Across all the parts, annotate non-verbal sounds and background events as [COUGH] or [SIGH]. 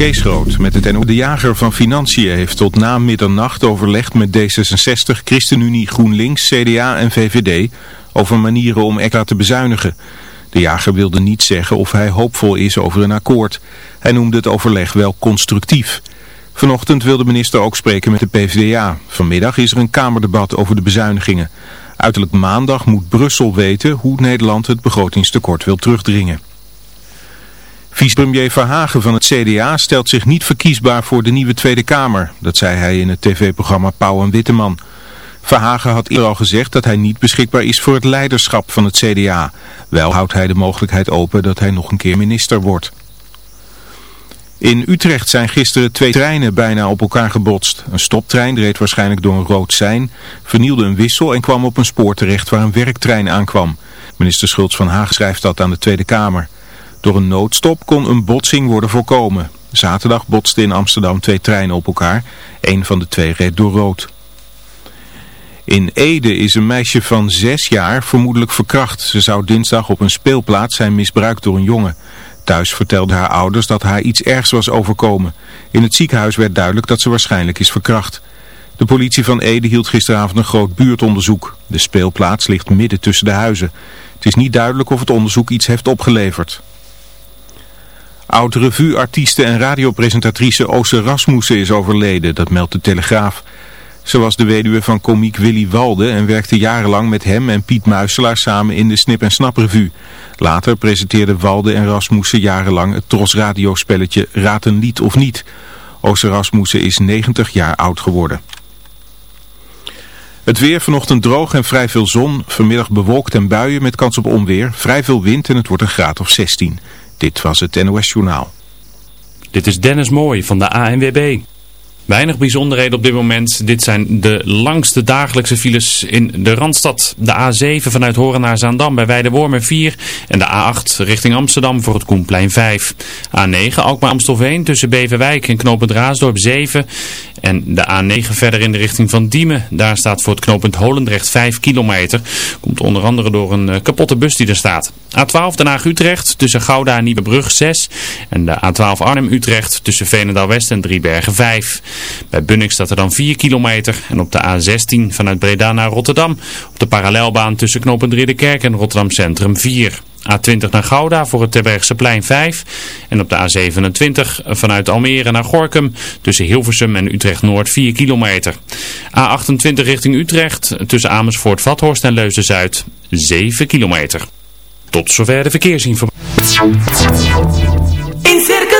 Kees Groot met het NO. De jager van Financiën heeft tot na middernacht overlegd met D66, ChristenUnie, GroenLinks, CDA en VVD over manieren om extra te bezuinigen. De jager wilde niet zeggen of hij hoopvol is over een akkoord. Hij noemde het overleg wel constructief. Vanochtend wil de minister ook spreken met de PvdA. Vanmiddag is er een kamerdebat over de bezuinigingen. Uiterlijk maandag moet Brussel weten hoe Nederland het begrotingstekort wil terugdringen. Vicepremier Verhagen van het CDA stelt zich niet verkiesbaar voor de nieuwe Tweede Kamer. Dat zei hij in het tv-programma Pauw en Witteman. Verhagen had eerder al gezegd dat hij niet beschikbaar is voor het leiderschap van het CDA. Wel houdt hij de mogelijkheid open dat hij nog een keer minister wordt. In Utrecht zijn gisteren twee treinen bijna op elkaar gebotst. Een stoptrein reed waarschijnlijk door een rood sein, vernielde een wissel en kwam op een spoor terecht waar een werktrein aankwam. Minister Schultz van Haag schrijft dat aan de Tweede Kamer. Door een noodstop kon een botsing worden voorkomen. Zaterdag botsten in Amsterdam twee treinen op elkaar. Een van de twee reed door rood. In Ede is een meisje van zes jaar vermoedelijk verkracht. Ze zou dinsdag op een speelplaats zijn misbruikt door een jongen. Thuis vertelde haar ouders dat haar iets ergs was overkomen. In het ziekenhuis werd duidelijk dat ze waarschijnlijk is verkracht. De politie van Ede hield gisteravond een groot buurtonderzoek. De speelplaats ligt midden tussen de huizen. Het is niet duidelijk of het onderzoek iets heeft opgeleverd. Oud-revue-artieste en radiopresentatrice Oose Rasmussen is overleden, dat meldt de Telegraaf. Ze was de weduwe van komiek Willy Walde en werkte jarenlang met hem en Piet Muiselaar samen in de Snip en Snap revue. Later presenteerden Walde en Rasmussen jarenlang het Tros radiospelletje Raad een lied of niet. Oose Rasmussen is 90 jaar oud geworden. Het weer vanochtend droog en vrij veel zon. Vanmiddag bewolkt en buien met kans op onweer. Vrij veel wind en het wordt een graad of 16. Dit was het NOS Journaal. Dit is Dennis Mooij van de ANWB. Weinig bijzonderheden op dit moment. Dit zijn de langste dagelijkse files in de Randstad. De A7 vanuit Horen naar Zaandam bij Weidewormen 4. En de A8 richting Amsterdam voor het Koenplein 5. A9 Alkmaar-Amstelveen tussen Beverwijk en Knopend Raasdorp 7. En de A9 verder in de richting van Diemen. Daar staat voor het knooppunt Holendrecht 5 kilometer. Komt onder andere door een eh, kapotte bus die er staat. A12 Den Haag-Utrecht tussen Gouda en Nieuwebrug 6. En de A12 Arnhem-Utrecht tussen Veenendaal-West en Driebergen 5. Bij Bunnik staat er dan 4 kilometer. En op de A16 vanuit Breda naar Rotterdam. Op de parallelbaan tussen knooppunt Ridderkerk en Rotterdam Centrum 4. A20 naar Gouda voor het Terbergseplein 5. En op de A27 vanuit Almere naar Gorkum tussen Hilversum en Utrecht-Noord 4 kilometer. A28 richting Utrecht tussen Amersfoort-Vathorst en Leusden-Zuid 7 kilometer. Tot zover de verkeersinformatie. In Circus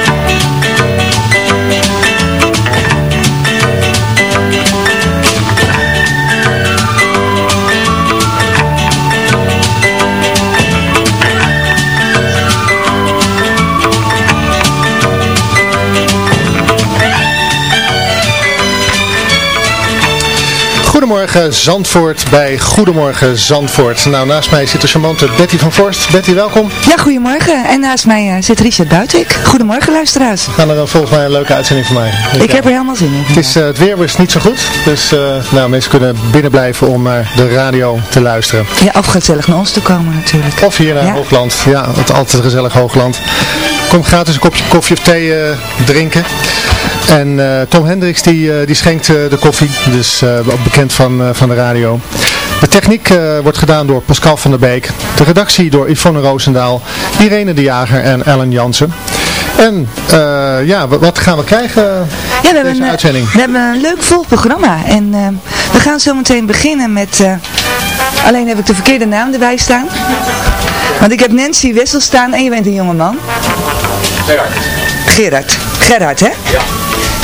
Goedemorgen Zandvoort bij Goedemorgen Zandvoort. Nou, naast mij zit de charmante Betty van Forst. Betty, welkom. Ja, goedemorgen. En naast mij uh, zit Richard Buitik. Goedemorgen luisteraars. We gaan er uh, volgens mij een leuke uitzending van mij. Ik, Ik heb er helemaal zin in. Het, is, uh, het weer is niet zo goed. Dus nou, mensen kunnen binnen blijven om naar de radio te luisteren. Ja, of gezellig naar ons te komen natuurlijk. Of hier naar ja. Hoogland. Ja, het altijd gezellig Hoogland. Kom gratis een kopje koffie of thee drinken. En uh, Tom Hendricks die, uh, die schenkt uh, de koffie, dus ook bekend van, van de radio. De techniek wordt gedaan door Pascal van der Beek. De redactie door Yvonne Roosendaal, Irene de Jager en Ellen Jansen. En ja, wat gaan we krijgen ja, we hebben, een, uitzending? we hebben een leuk vol programma. En we gaan zo meteen beginnen met... alleen heb ik de verkeerde naam erbij staan. Want ik heb Nancy Wissel staan en je bent een jonge man. Gerard. Gerard. Gerard, hè? Ja.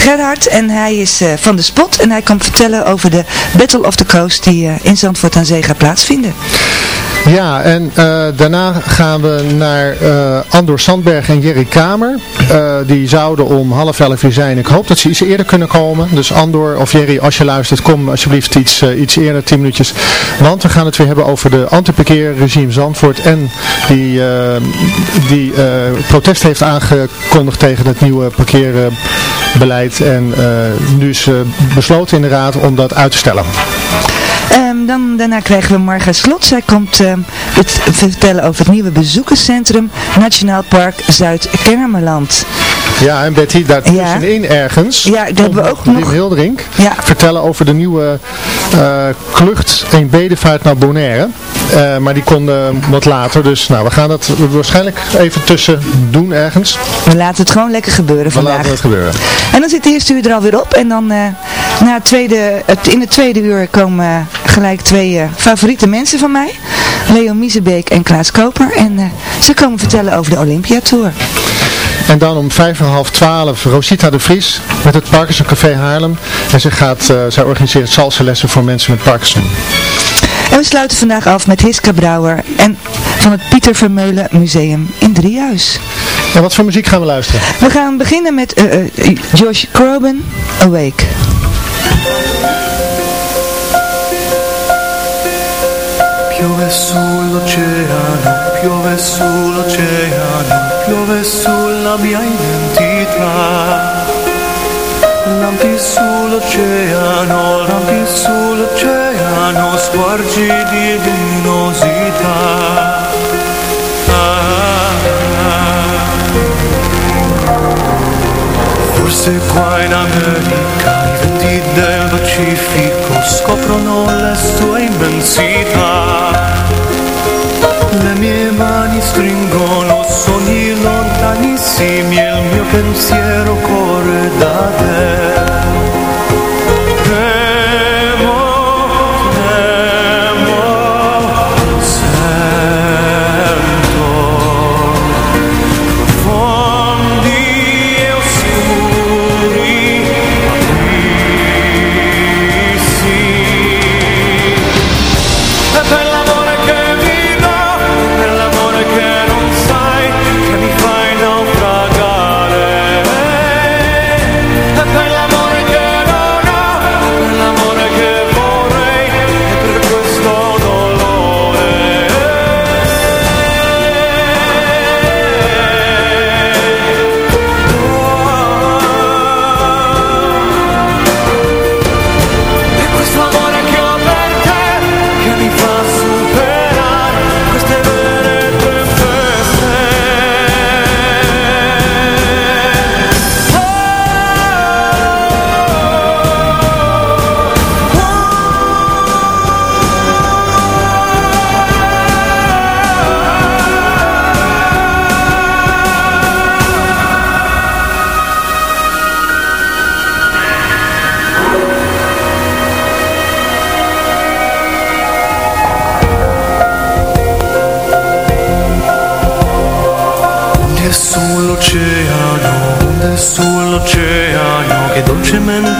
Gerhard en hij is uh, van de spot en hij kan vertellen over de Battle of the Coast die uh, in Zandvoort aan Zee gaat plaatsvinden. Ja, en uh, daarna gaan we naar Andor Sandberg en Jerry Kamer. die zouden om half elf uur zijn. Ik hoop dat ze iets eerder kunnen komen. Dus Andor of Jerry, als je luistert, kom alsjeblieft iets, iets eerder, 10 minuutjes. Want we gaan het weer hebben over de antiparkeerregime Zandvoort. En die, die protest heeft aangekondigd tegen het nieuwe parkeerbeleid. En nu is besloten in de raad om dat uit te stellen. Um, dan, daarna krijgen we Marga Slot. Zij komt uh, het vertellen over het nieuwe bezoekerscentrum Nationaal Park Zuid-Kermeland. Ja, en Betty, daartussenin ja. ergens, ja, dat hebben we ook nog. Wim Hildering, ja. vertellen over de nieuwe uh, klucht in bedevaart naar Bonaire. Uh, maar die kon uh, wat later, dus nou, we gaan dat waarschijnlijk even tussen doen ergens. We laten het gewoon lekker gebeuren vandaag. We laten het gebeuren. En dan zit de eerste uur er alweer op en dan na het tweede, het, in het tweede uur komen gelijk twee favoriete mensen van mij. Leo Miezebeek en Klaas Koper. En ze komen vertellen over de Olympia Tour. En dan om vijf en half twaalf Rosita de Vries met het Parkinson Café Haarlem. En ze gaat, uh, zij organiseert salsa lessen voor mensen met Parkinson. En we sluiten vandaag af met Hiska Brouwer en van het Pieter Vermeulen Museum in Driehuis. En wat voor muziek gaan we luisteren? We gaan beginnen met uh, uh, Josh Groban, Awake. Piove sull'oceano, piove sull'oceano, piove sulla mia identità. Lampi sull'oceano, lampi sull'oceano, squarci di luminosità. Forse qua in America i venti del Pacifico scoprono le sue immensità. Le mie mani stringono sogni e il mio pensiero corre da te.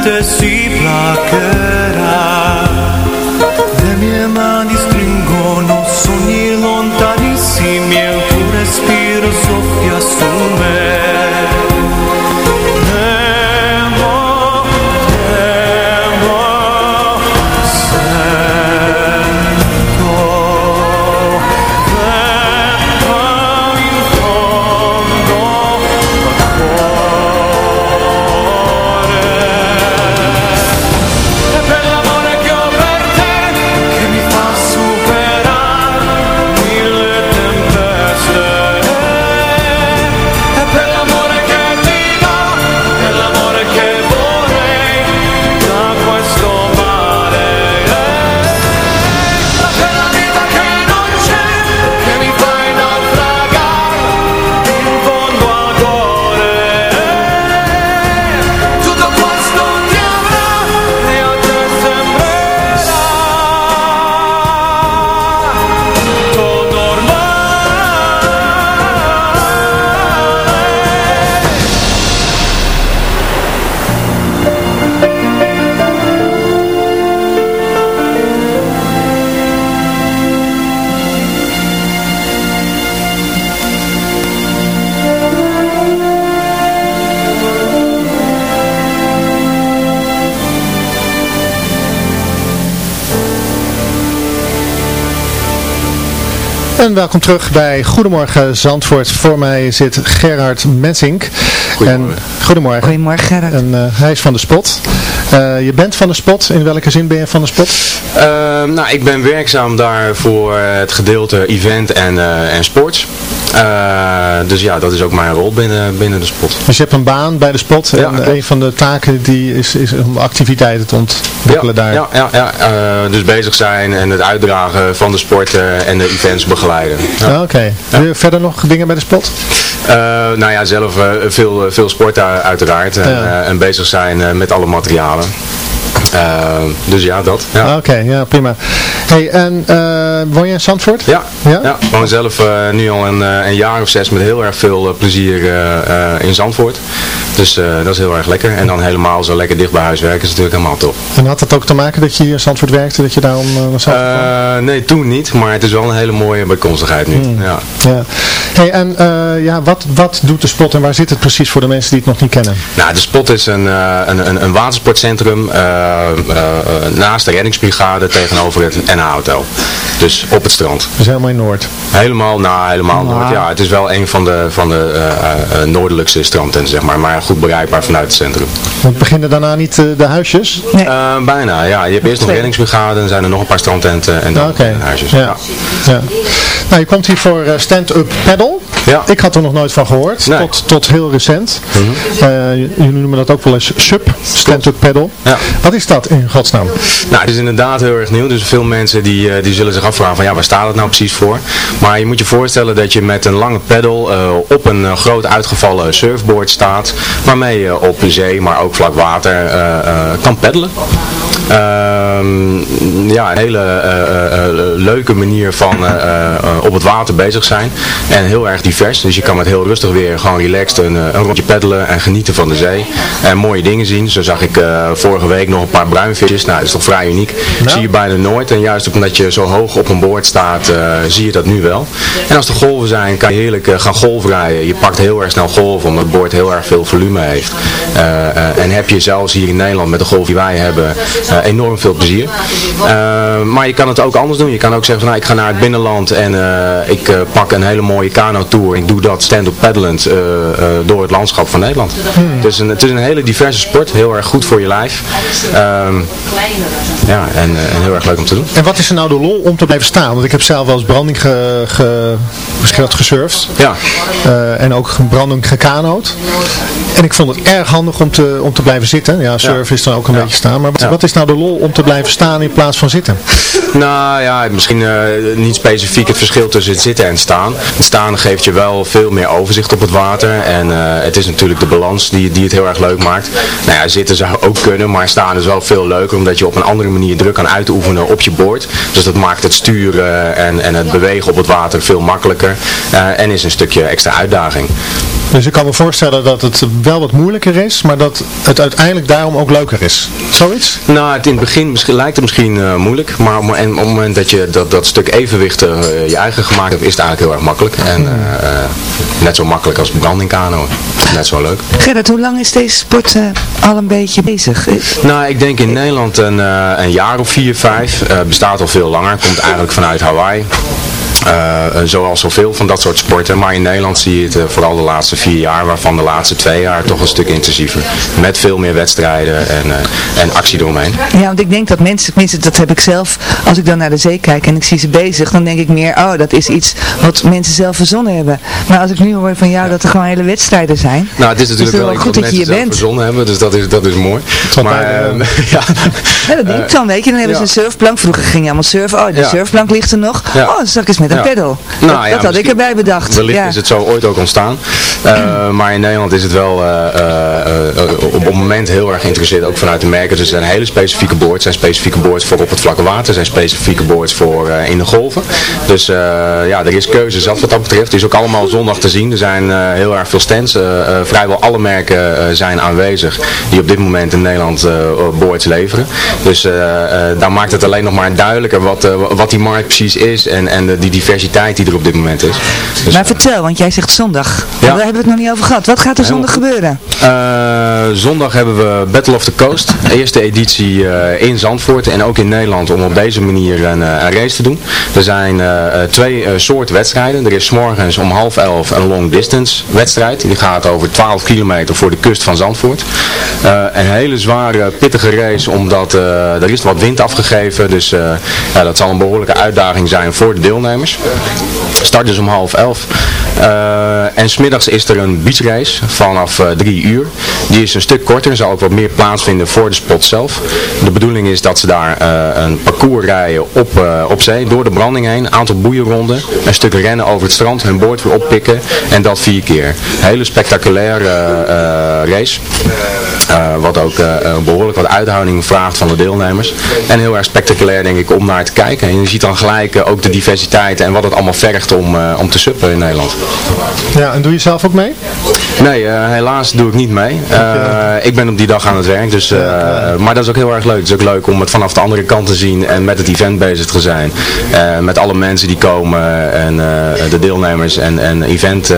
Dolcemente si welkom terug bij Goedemorgen Zandvoort. Voor mij zit Gerhard Mensink. Goedemorgen. En, goedemorgen. Goedemorgen. En uh, hij is van de Spot. Uh, je bent van de Spot. In welke zin ben je van de Spot? Uh, nou, ik ben werkzaam daar voor het gedeelte event en, en sports. dus ja, dat is ook mijn rol binnen, binnen de Spot. Dus je hebt een baan bij de Spot. En ja, een van de taken die is, is om activiteiten te ontwikkelen ja, daar. Ja, ja, ja. dus bezig zijn en het uitdragen van de sporten en de events begeleiden. Ja. Ah, oké. Okay. Verder nog dingen bij de spot? Uh, nou ja, zelf uh, veel, veel sport uiteraard. En, en bezig zijn met alle materialen. Uh, dus ja, dat. Ja. Oké, okay, ja, prima. Hey, en uh, woon je in Zandvoort? Ja, ja? ja ik woon zelf uh, nu al een, een, jaar of zes met heel erg veel plezier in Zandvoort. Dus dat is heel erg lekker. En dan helemaal zo lekker dicht bij huis werken is natuurlijk helemaal top. En had dat ook te maken dat je hier in Zandvoort werkte, dat je daarom naar Zandvoort Nee, toen niet, maar het is wel een hele mooie bijkomstigheid nu. Hmm. Ja. ja. Hey, en ja, wat, wat doet de spot en waar zit het precies voor de mensen die het nog niet kennen? Nou, de spot is een, een, een, een watersportcentrum uh, naast de reddingsbrigade tegenover het NH Hotel. Dus op het strand. Dus helemaal in Noord? Helemaal, nou helemaal. Noord. Ja, het is wel een van de, van de uh, noordelijkste strandtenten, zeg maar. Maar goed bereikbaar vanuit het centrum. Want beginnen daarna niet de huisjes? Nee. bijna, ja. Je hebt eerst nog reddingsbrigade, dan zijn er nog een paar strandtenten en dan okay. huisjes. Ja. ja. Nou, je komt hier voor stand-up paddle. Ja. Ik had er nog nooit van gehoord, nee. tot, tot heel recent. Mm -hmm. jullie noemen dat ook wel eens SUP, stand-up paddle. Ja. Wat is dat in godsnaam? Nou, het is inderdaad heel erg nieuw. Dus veel mensen die, die zullen zich afvragen van ja, waar staat het nou precies voor? Maar je moet je voorstellen dat je met een lange pedal uh, op een uh, groot uitgevallen surfboard staat. Waarmee je op zee, maar ook vlak water kan peddelen. Ehm, ja, een hele leuke manier van op het water bezig zijn. En heel erg divers. Dus je kan met heel rustig weer gewoon relaxed een, een rondje peddelen en genieten van de zee. En mooie dingen zien. Zo zag ik vorige week nog een paar bruinvisjes. Nou, dat is toch vrij uniek. Nou. Zie je bijna nooit. En juist omdat je zo hoog op een boord staat, zie je dat nu wel. En als er golven zijn, kan je heerlijk gaan golfrijden. Je pakt heel erg snel golven, omdat het boord heel erg veel volume heeft. Uh, en heb je zelfs hier in Nederland, met de golf die wij hebben, enorm veel plezier. maar je kan het ook anders doen. Je kan ook zeggen van, nou, ik ga naar het binnenland en ik pak een hele mooie kano-tour. Ik doe dat stand-up paddelend door het landschap van Nederland. Hmm. Dus een, het is een hele diverse sport, heel erg goed voor je lijf. Ehm, ja, en, en heel erg leuk om te doen. En wat is er nou de lol om te blijven staan? Want ik heb zelf wel eens branding ge, ge, gesurfd. Ja. Uh, en ook branding gekanoot. En ik vond het erg handig om te, om te blijven zitten. Ja, surf is dan ook een ja. beetje staan. Maar wat, ja. wat, is nou de lol om te blijven staan in plaats van zitten? [LAUGHS] Nou ja, misschien uh, niet specifiek het verschil tussen het zitten en staan. Het staan geeft je wel veel meer overzicht op het water. En uh, het is natuurlijk de balans die, die het heel erg leuk maakt. Nou ja, zitten zou ook kunnen, maar staan is wel veel leuker. Omdat je op een andere manier druk kan uitoefenen op je boord. Dus dat maakt het sturen en, en het bewegen op het water veel makkelijker. Uh, en is een stukje extra uitdaging. Dus ik kan me voorstellen dat het wel wat moeilijker is, maar dat het uiteindelijk daarom ook leuker is. Zoiets? Nou, het in het begin misschien, lijkt het misschien uh, moeilijk, maar op, en op het moment dat je dat, dat stuk evenwicht uh, je eigen gemaakt hebt, is het eigenlijk heel erg makkelijk. En uh, net zo makkelijk als brandingkano. Net zo leuk. Gerrit, hoe lang is deze sport al een beetje bezig? Nou, ik denk in Nederland een, een jaar of vier, vijf. bestaat al veel langer. Komt eigenlijk vanuit Hawaii. Uh, zoals zoveel van dat soort sporten. Maar in Nederland zie je het uh, vooral de laatste vier jaar, waarvan de laatste twee jaar toch een stuk intensiever. Met veel meer wedstrijden en, uh, en actie eromheen. Ja, want ik denk dat mensen, tenminste dat heb ik zelf, als ik dan naar de zee kijk en ik zie ze bezig, dan denk ik meer, oh dat is iets wat mensen zelf verzonnen hebben. Maar als ik nu hoor van jou ja. dat er gewoon hele wedstrijden zijn. Nou, het is natuurlijk wel, goed dat je hier bent. verzonnen hebben, dus dat is, dat is mooi. Maar, ehm, [LAUGHS] ja. ja. dat denk ik dan, weet je. Dan hebben ze een surfplank. Vroeger ging je allemaal surfen. Oh, de surfplank ligt er nog. Oh, straks eens met een pedal. Nou, dat, ja, dat had ik erbij bedacht. Wellicht ja. is het zo ooit ook ontstaan. Uh, maar in Nederland is het wel uh, uh, op het moment heel erg geïnteresseerd, ook vanuit de merken. Dus er zijn hele specifieke boards. Er zijn specifieke boards voor op het vlakke water. Er zijn specifieke boards voor in de golven. Dus ja, er is keuze zat wat dat betreft. Is ook allemaal zondag te zien. Er zijn heel erg veel stands. vrijwel alle merken zijn aanwezig die op dit moment in Nederland boards leveren. Dus daar maakt het alleen nog maar duidelijker wat, wat die markt precies is en, en die diversiteit die er op dit moment is. Dus, maar vertel, want jij zegt zondag. Ja. Daar hebben we het nog niet over gehad. Wat gaat er zondag gebeuren? Eh, zondag hebben we Battle of the Coast, eerste editie eh, in Zandvoort en ook in Nederland om op deze manier een, eh, een race te doen. Er zijn eh, eh, twee eh, soorten wedstrijden. Er is morgens om half elf een long distance wedstrijd. Die gaat over 12 kilometer voor de kust van Zandvoort. Eh, een hele zware, pittige race omdat eh, er is wat wind afgegeven. Dus eh, ja, dat zal een behoorlijke uitdaging zijn voor de deelnemers. Start dus om half elf. Eh, en smiddags is er een beachrace vanaf eh, drie uur. Die is een stuk korter, zal ook wat meer plaatsvinden voor de spot zelf. De bedoeling is dat ze daar eh, een parcours rijden op, op zee, door de branding heen. Een aantal boeienronden, een stuk rennen over het strand, hun boord weer oppikken. En dat vier keer. Hele spectaculaire race. Wat ook eh, eh, behoorlijk wat uithouding vraagt van de deelnemers. En heel erg spectaculair denk ik om naar te kijken. En je ziet dan gelijk ook de diversiteit en wat het allemaal vergt om, om te suppen in Nederland. Ja, en doe je zelf ook mee? Nee, eh, helaas doe ik niet mee. Eh, ik ben op die dag aan het werk, dus, eh, maar dat is ook heel erg leuk. Het is ook leuk om het vanaf de andere kant te zien en met het event bezig te zijn. Met alle mensen die komen en de deelnemers en, en event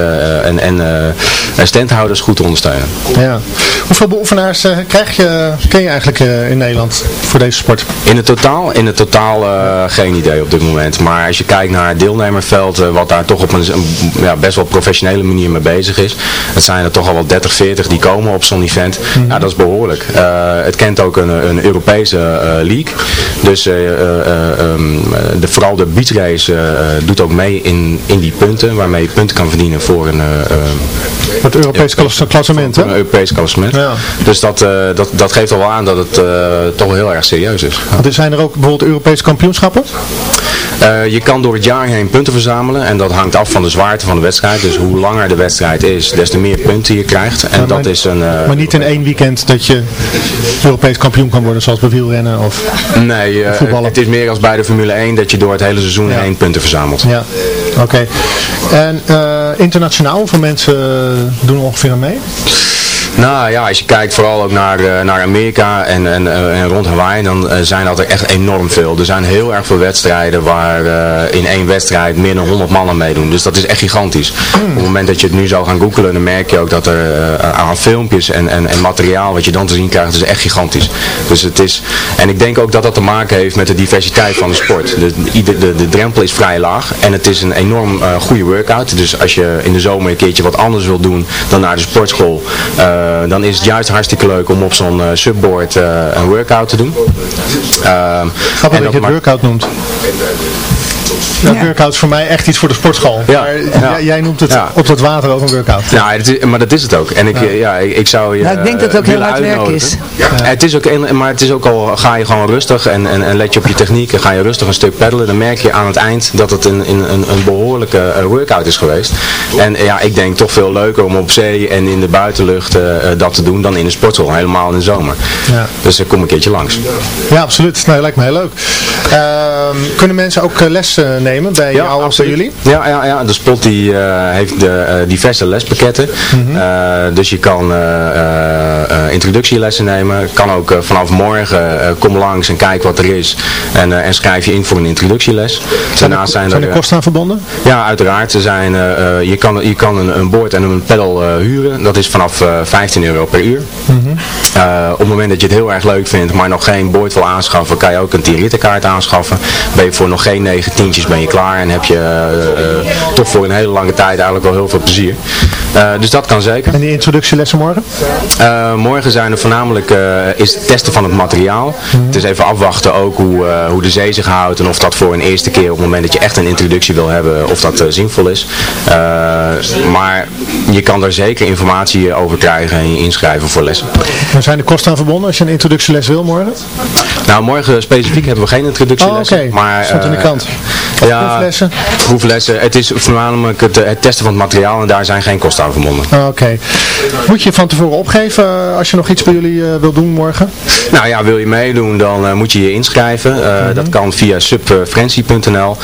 en, en standhouders goed te ondersteunen. Ja. Hoeveel beoefenaars krijg je, ken je eigenlijk in Nederland voor deze sport? In het totaal, in het totaal geen idee op dit moment. Maar als je kijkt naar het deelnemerveld, wat daar toch op een, een, ja, best wel professionele manier mee bezig is. Het zijn er toch al wel 30, 40 die komen op zo'n event. Ja, dat is behoorlijk. Eh, het kent ook een, een Europese eh, league. Dus ehm, de, vooral de beachrace doet ook mee in, in die punten, waarmee je punten kan verdienen voor een... eh, eh, Het Europees klas- klassement, hè? een Europees klassement. Ja. Dus dat, dat, dat geeft al wel aan dat het toch wel heel erg serieus is. Want er zijn er ook bijvoorbeeld Europese kampioenschappen? Je kan door het jaar heen punten verzamelen en dat hangt af van de zwaarte van de wedstrijd. Dus hoe langer de wedstrijd is, des te meer punten je krijgt. En Maar- dat is een... eh, Maar niet in één weekend dat je Europees kampioen kan worden, zoals bij wielrennen of... Nee, eh, voetballen. het is meer als bij de Formule 1 dat je door het hele seizoen heen punten verzamelt. Ja, oké. En eh, internationaal, hoeveel mensen doen er ongeveer mee? Nou ja, als je kijkt vooral ook naar, eh, naar Amerika en, en, eh, en rond Hawaii, dan eh, zijn dat er echt enorm veel. Er zijn heel erg veel wedstrijden waar in één wedstrijd meer dan 100 mannen meedoen. Dus dat is echt gigantisch. Op het moment dat je het nu zou gaan googlen, dan merk je ook dat er aan filmpjes en, en, en materiaal wat je dan te zien krijgt, is echt gigantisch. Dus het is, en ik denk ook dat dat te maken heeft met de diversiteit van de sport. De, de, de, de drempel is vrij laag en het is een enorm goede workout. Dus als je in de zomer een keertje wat anders wil doen dan naar de sportschool, dan is het juist hartstikke leuk om op zo'n eh, subboard eh, een workout te doen. Ehm, Grappig dat je het workout noemt. Dat Ja. workout is voor mij echt iets voor de sportschool. Ja, Maar ja. jij- jij noemt het Ja. op dat water ook een workout. Ja, het is, maar dat is het ook. En ik, ja. ja, ik, ik zou je Nou, ik denk dat het ook eh, heel hard werk is. Het is ook, een- maar het is ook al, ga je gewoon rustig en, en, en let je op je techniek en ga je rustig een stuk peddelen, dan merk je aan het eind dat het een, een, een, een behoorlijke eh, workout is geweest. En eh, ja, ik denk toch veel leuker om op zee en in de buitenlucht eh, eh, dat te doen dan in de sportschool, helemaal in de zomer. Ja. Dus ik kom een keertje langs. Ja, absoluut. Nou, lijkt me heel leuk. Ehm, kunnen mensen ook eh, eh, nemen bij ja, of bij jullie? Ja, ja, ja, de spot die, eh, heeft de, eh, diverse lespakketten. Mhm. Dus je kan introductielessen nemen. Kan ook vanaf morgen kom langs en kijk wat er is. En, en schrijf je in voor een introductieles. Zijn Daarnaast zijn, er, zijn er kosten aan verbonden? Ja, uiteraard. Er zijn, je kan, je kan een, een en een pedal huren. Dat is vanaf 15 euro per uur. Mhm. Op het moment dat je het heel erg leuk vindt, maar nog geen boord wil aanschaffen, kan je ook een Tierrittenkaart aanschaffen. Ben je voor nog geen 19 ben je klaar en heb je eh, eh, toch voor een hele lange tijd eigenlijk wel heel veel plezier. Eh, dus dat kan zeker. En die introductielessen morgen? morgen zijn er voornamelijk is het testen van het materiaal. Mhm. Het is even afwachten ook hoe, hoe de zee zich houdt en of dat voor een eerste keer op het moment dat je echt een introductie wil hebben of dat zinvol is. maar je kan daar zeker informatie over krijgen en je inschrijven voor lessen. Hoe zijn de kosten aan verbonden als je een introductieles wil morgen? Nou, morgen specifiek hebben we geen introductielessen. Oh, oké. Maar, Stond aan de eh, kant. Ja, proeflessen? proeflessen. Het is voornamelijk het, het testen van het materiaal en daar zijn geen kosten aan verbonden. Ah, Oké. Moet je van tevoren opgeven eh, als je nog iets bij jullie eh, wil doen morgen? Nou ja, wil je meedoen, dan moet je je inschrijven. Eh, Dat kan via subfrenzy.nl.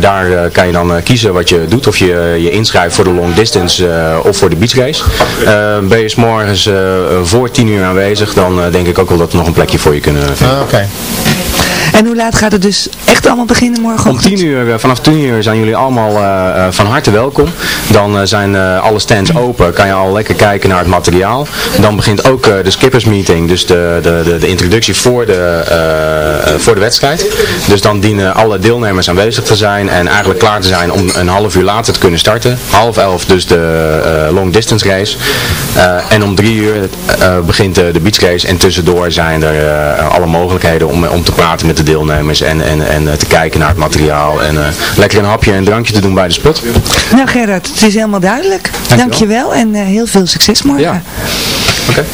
Daar kan je dan kiezen wat je doet. Of je je inschrijft voor de long distance of voor de beach race. Ben je s morgens voor 10 uur aanwezig, dan denk ik ook wel dat we nog een plekje voor je kunnen okay. En hoe laat gaat het dus echt allemaal beginnen morgen? Om 10 uur, eh, vanaf 10 uur zijn jullie allemaal eh, eh, van harte welkom. Dan zijn alle stands open, kan je al lekker kijken naar het materiaal. Dan begint ook de skippers meeting, dus de, de, de, de introductie voor de, voor de wedstrijd. Dus dan dienen alle deelnemers aanwezig te zijn en eigenlijk klaar te zijn om een half uur later te kunnen starten. Half elf dus de long distance race. En om drie uur begint de, beach race en tussendoor zijn er alle mogelijkheden om, om te praten met de deelnemers en, en, en eh, te kijken naar het materiaal en eh, lekker een hapje en een drankje te doen bij de spot. Nou Gerard, het is helemaal duidelijk. Dankjewel. Dankjewel en eh, heel veel succes morgen. Ja. Oké.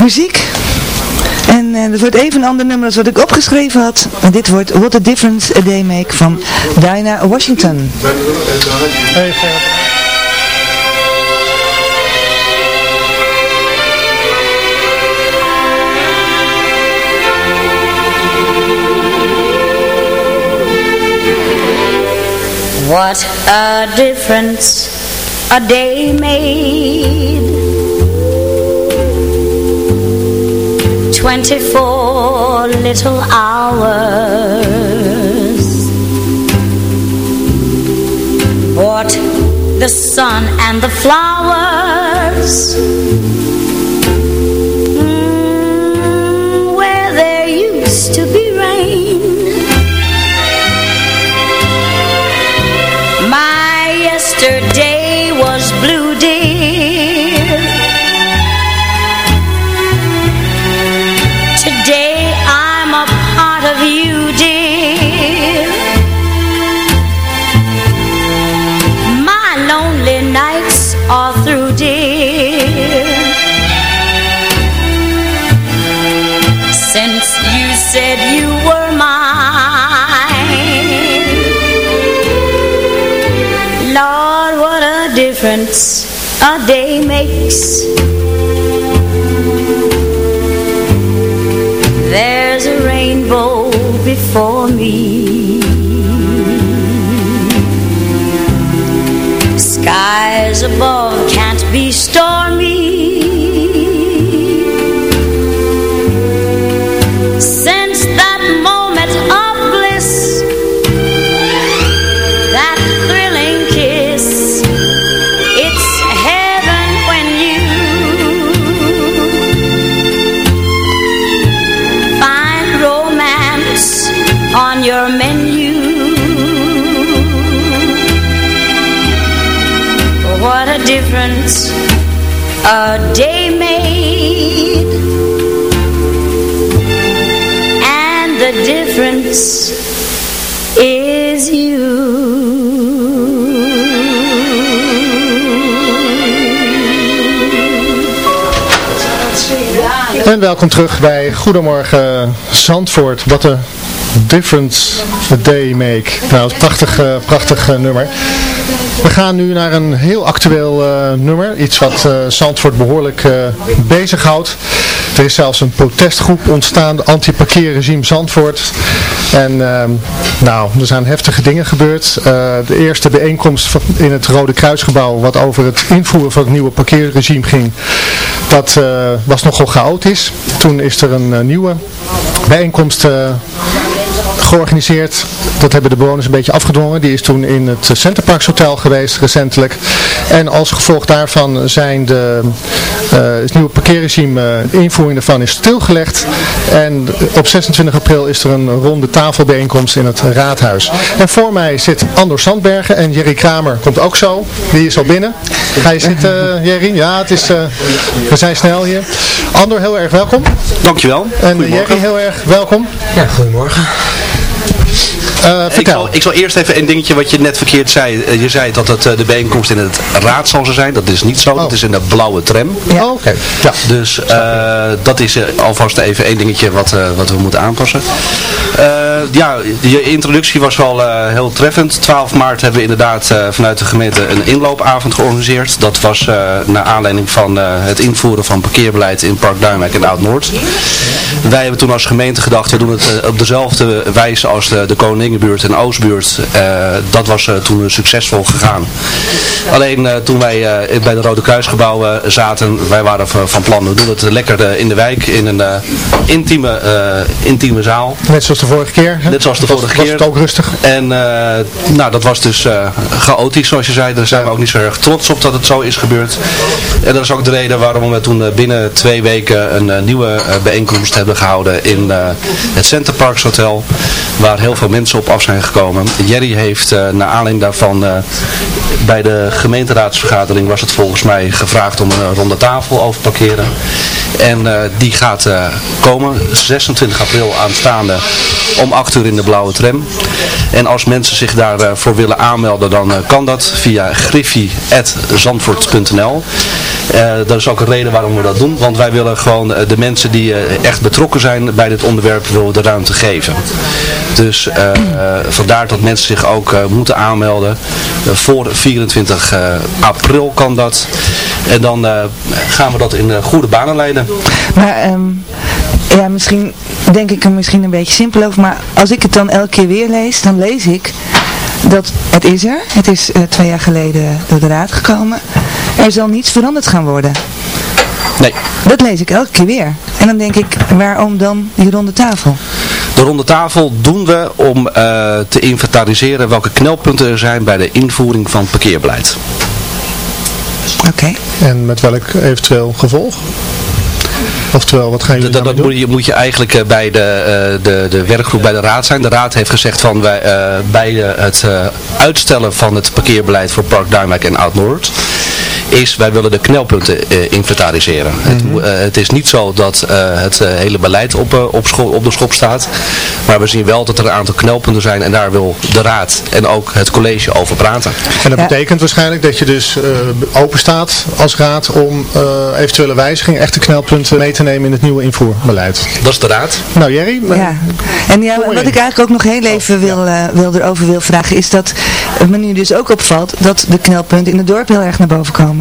Muziek. En eh dat wordt even een ander nummer dan wat ik opgeschreven had. En dit wordt What a Difference a Day Make van Dinah Washington. What a difference a day made. Twenty-four little hours. What the sun and the flowers. Mm, where there used to be said you were mine. Lord, what a difference a day makes. There's a rainbow before me. Skies above can't be stormy. En welkom terug bij Goedemorgen Zandvoort. Wat een difference a day make. Nou, prachtig, eh, prachtig eh, nummer. We gaan nu naar een heel actueel eh, nummer. Iets wat Zandvoort behoorlijk uh, bezighoudt. Er is zelfs een protestgroep ontstaan, anti-parkeerregime Zandvoort. En ehm, nou, er zijn heftige dingen gebeurd. de eerste bijeenkomst in het Rode Kruisgebouw, wat over het invoeren van het nieuwe parkeerregime ging, dat was nogal chaotisch. Toen is er een nieuwe bijeenkomst georganiseerd. Dat hebben de bewoners een beetje afgedwongen. Die is toen in het Centerparks Hotel geweest recentelijk. En als gevolg daarvan zijn de, eh, het nieuwe parkeerregime, eh, de invoering daarvan is stilgelegd. En op 26 april is er een ronde tafelbijeenkomst in het raadhuis. En voor mij zit Andor Sandbergen en Jerry Kramer komt ook zo. Die is al binnen. Ga je zitten, Jerry? Ja, het is, eh, we zijn snel hier. Andor, heel erg welkom. Dankjewel. En Jerry, heel erg welkom. Ja, goedemorgen. Eh, Ik vertel. zal, ik zal eerst even een dingetje wat je net verkeerd zei. Eh, Je zei dat het, eh, de bijeenkomst in het raadzaal zou zijn. Dat is niet zo. Dat is in de blauwe tram. Oh, oké. Ja. Dus dat is alvast even één dingetje wat, wat we moeten aanpassen. Ja, je introductie was wel heel treffend. 12 maart hebben we inderdaad vanuit de gemeente een inloopavond georganiseerd. Dat was naar aanleiding van het invoeren van parkeerbeleid in Park Duinwijk en Oud-Noord. Wij hebben toen als gemeente gedacht, we doen het op dezelfde wijze als de, de koningin Zuidlingenbuurt en Oostbuurt, dat was toen succesvol gegaan. Alleen toen wij bij de Rode Kruisgebouwen zaten, wij waren van plan, we doen het lekker in de wijk, in een intieme, intieme zaal. Net zoals de vorige keer? Net zoals de vorige keer. Was het ook rustig? En nou, dat was dus chaotisch zoals je zei. Daar zijn we ook niet zo erg trots op dat het zo is gebeurd. En dat is ook de reden waarom we toen binnen twee weken een nieuwe bijeenkomst hebben gehouden in het Center Parks Hotel. Waar heel veel mensen op af zijn gekomen. Jerry heeft naar aanleiding daarvan bij de gemeenteraadsvergadering was het volgens mij gevraagd om een ronde tafel over parkeren. En die gaat komen 26 april aanstaande om 8 uur in de blauwe tram. En als mensen zich daarvoor willen aanmelden, dan kan dat via griffie.zandvoort.nl. Uh, dat is ook een reden waarom we dat doen, want wij willen gewoon de mensen die echt betrokken zijn bij dit onderwerp, willen de ruimte geven. Dus vandaar dat mensen zich ook moeten aanmelden. voor 24 april kan dat. En dan gaan we dat in goede banen leiden. Maar um, ja, misschien denk ik er misschien een beetje simpel over, maar als ik het dan elke keer weer lees, dan lees ik dat het is er. Het is uh, twee jaar geleden door de raad gekomen. Er zal niets veranderd gaan worden. Nee. Dat lees ik elke keer weer. En dan denk ik, waarom dan die ronde tafel? De ronde tafel doen we om uh, te inventariseren welke knelpunten er zijn bij de invoering van parkeerbeleid. Oké. Okay. En met welk eventueel gevolg? Oftewel, wat gaan jullie dat, dat moet, je, moet je eigenlijk uh, bij de, uh, de, de werkgroep bij de raad zijn. De raad heeft gezegd van wij, uh, bij het uitstellen van het parkeerbeleid voor Park Duinwijk en Oud-Noord is wij willen de knelpunten uh, inventariseren. Mm -hmm. het, uh, het, is niet zo dat uh, het hele beleid op, op, school, op de schop staat. Maar we zien wel dat er een aantal knelpunten zijn en daar wil de raad en ook het college over praten. En dat ja. betekent waarschijnlijk dat je dus open staat als raad om eventuele wijzigingen, echte knelpunten mee te nemen in het nieuwe invoerbeleid. Dat is de raad. Nou Jerry. Ja. En ja, wat ik eigenlijk ook nog heel even wil, wil erover wil vragen is dat me nu dus ook opvalt dat de knelpunten in het dorp heel erg naar boven komen.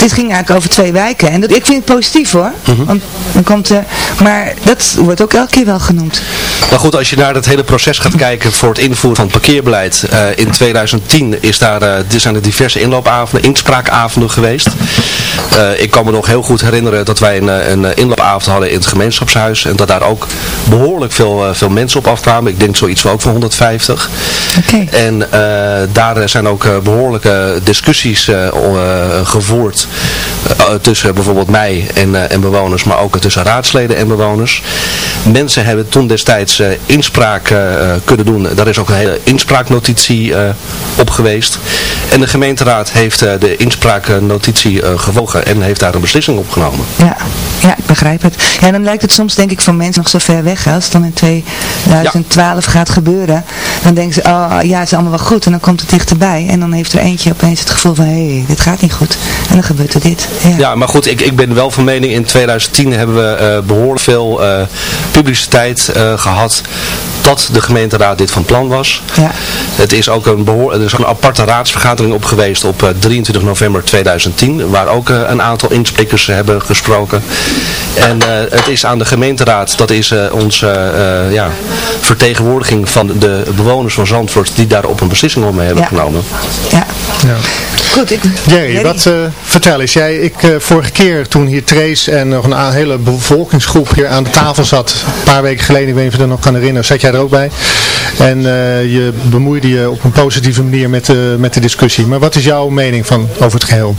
Het ging eigenlijk over twee wijken. En dat, ik vind het positief hoor. Mm -hmm. Want dan komt maar dat wordt ook elke keer wel genoemd. Maar goed, als je naar het hele proces gaat kijken voor het invoeren van het parkeerbeleid. Uh, in 2010 is daar, uh, zijn er diverse inloopavonden, inspraakavonden geweest. Uh, ik kan me nog heel goed herinneren dat wij een, een inloopavond hadden in het gemeenschapshuis. En dat daar ook behoorlijk veel, veel mensen op afkwamen. Ik denk zoiets van ook van 150. Okay. En daar zijn ook behoorlijke discussies gevoerd. tussen bijvoorbeeld mij en, en bewoners, maar ook tussen raadsleden en bewoners. Mensen hebben toen destijds uh, inspraak uh, kunnen doen. Daar is ook een hele inspraaknotitie op geweest. En de gemeenteraad heeft de inspraaknotitie gewogen en heeft daar een beslissing op genomen. Ja, ja, ik begrijp het. Ja, dan lijkt het soms denk ik van mensen nog zo ver weg. Hè? Als het dan in 2012 ja. gaat gebeuren, dan denken ze, oh ja, het is allemaal wel goed. En dan komt het dichterbij. En dan heeft er eentje opeens het gevoel van, hé, hey, dit gaat niet goed. En dan gebeurt er dit. Ja, ja maar goed, ik, ik ben wel van mening, in 2010 hebben we behoorlijk veel publiciteit uh, gehad dat de gemeenteraad dit van plan was. Ja. Het is ook een, behoor, er is ook een aparte raadsvergadering op geweest op uh, 23 november 2010, waar ook uh, een aantal insprekers hebben gesproken. En het is aan de gemeenteraad, dat is onze ja, vertegenwoordiging van de bewoners van Zandvoort, die daar op een beslissing mee hebben ja. genomen. Ja. ja. Goed, ik... Jerry, Jerry, wat vertel eens. Jij, ik vorige keer toen hier Trace en nog een hele bevolkingsgroep hier aan de tafel zat, een paar weken geleden, ik weet niet of nog kan herinneren, zat jij er ook bij. En uh, je bemoeide je op een positieve manier met de, met de discussie. Maar wat is jouw mening van, over het geheel?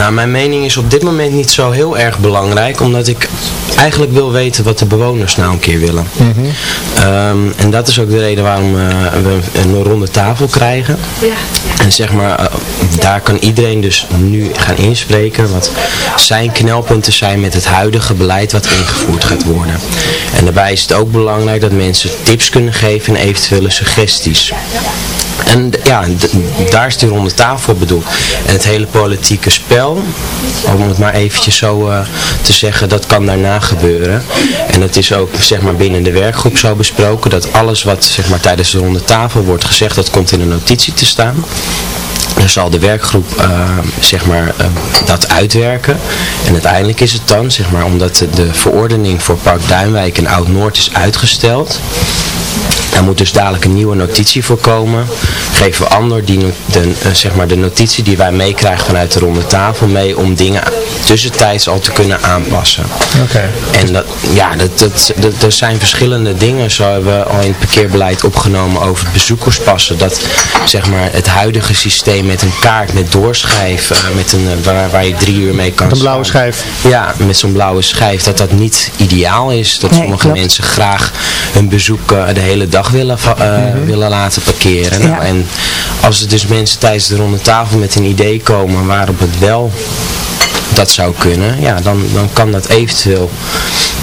Nou, mijn mening is op dit moment niet zo heel erg belangrijk, omdat ik eigenlijk wil weten wat de bewoners nou een keer willen. Mm -hmm. um, en dat is ook de reden waarom uh, we een ronde tafel krijgen. Ja. En zeg maar, uh, daar kan iedereen dus nu gaan inspreken wat zijn knelpunten zijn met het huidige beleid wat ingevoerd gaat worden. En daarbij is het ook belangrijk dat mensen tips kunnen geven en eventuele suggesties. En ja, daar is die ronde tafel bedoeld. En het hele politieke spel, om het maar eventjes zo uh, te zeggen, dat kan daarna gebeuren. En het is ook zeg maar binnen de werkgroep zo besproken dat alles wat zeg maar tijdens de ronde tafel wordt gezegd, dat komt in een notitie te staan. Dan zal de werkgroep uh, zeg maar, uh, dat uitwerken. En uiteindelijk is het dan, zeg maar, omdat de, de verordening voor Park Duinwijk en Oud-Noord is uitgesteld. Daar moet dus dadelijk een nieuwe notitie voor komen. Geven we Andor die, de, uh, zeg maar de notitie die wij meekrijgen vanuit de ronde tafel mee om dingen tussentijds al te kunnen aanpassen. Oké. En dat, ja, dat, dat, dat, er zijn verschillende dingen. Zo hebben we al in het parkeerbeleid opgenomen over bezoekerspassen. Dat zeg maar het huidige systeem met een kaart, met doorschijf, uh, met een, uh, waar, waar je drie uur mee kan Een blauwe schijf. Ja, met zo'n blauwe schijf. Dat dat niet ideaal is. Dat Nee, sommige klopt. mensen graag hun bezoek uh, de hele dag willen, Mhm. willen laten parkeren. Nou, Ja. en als er dus mensen tijdens de ronde tafel met een idee komen waarop het wel dat zou kunnen, ja, dan, dan kan dat eventueel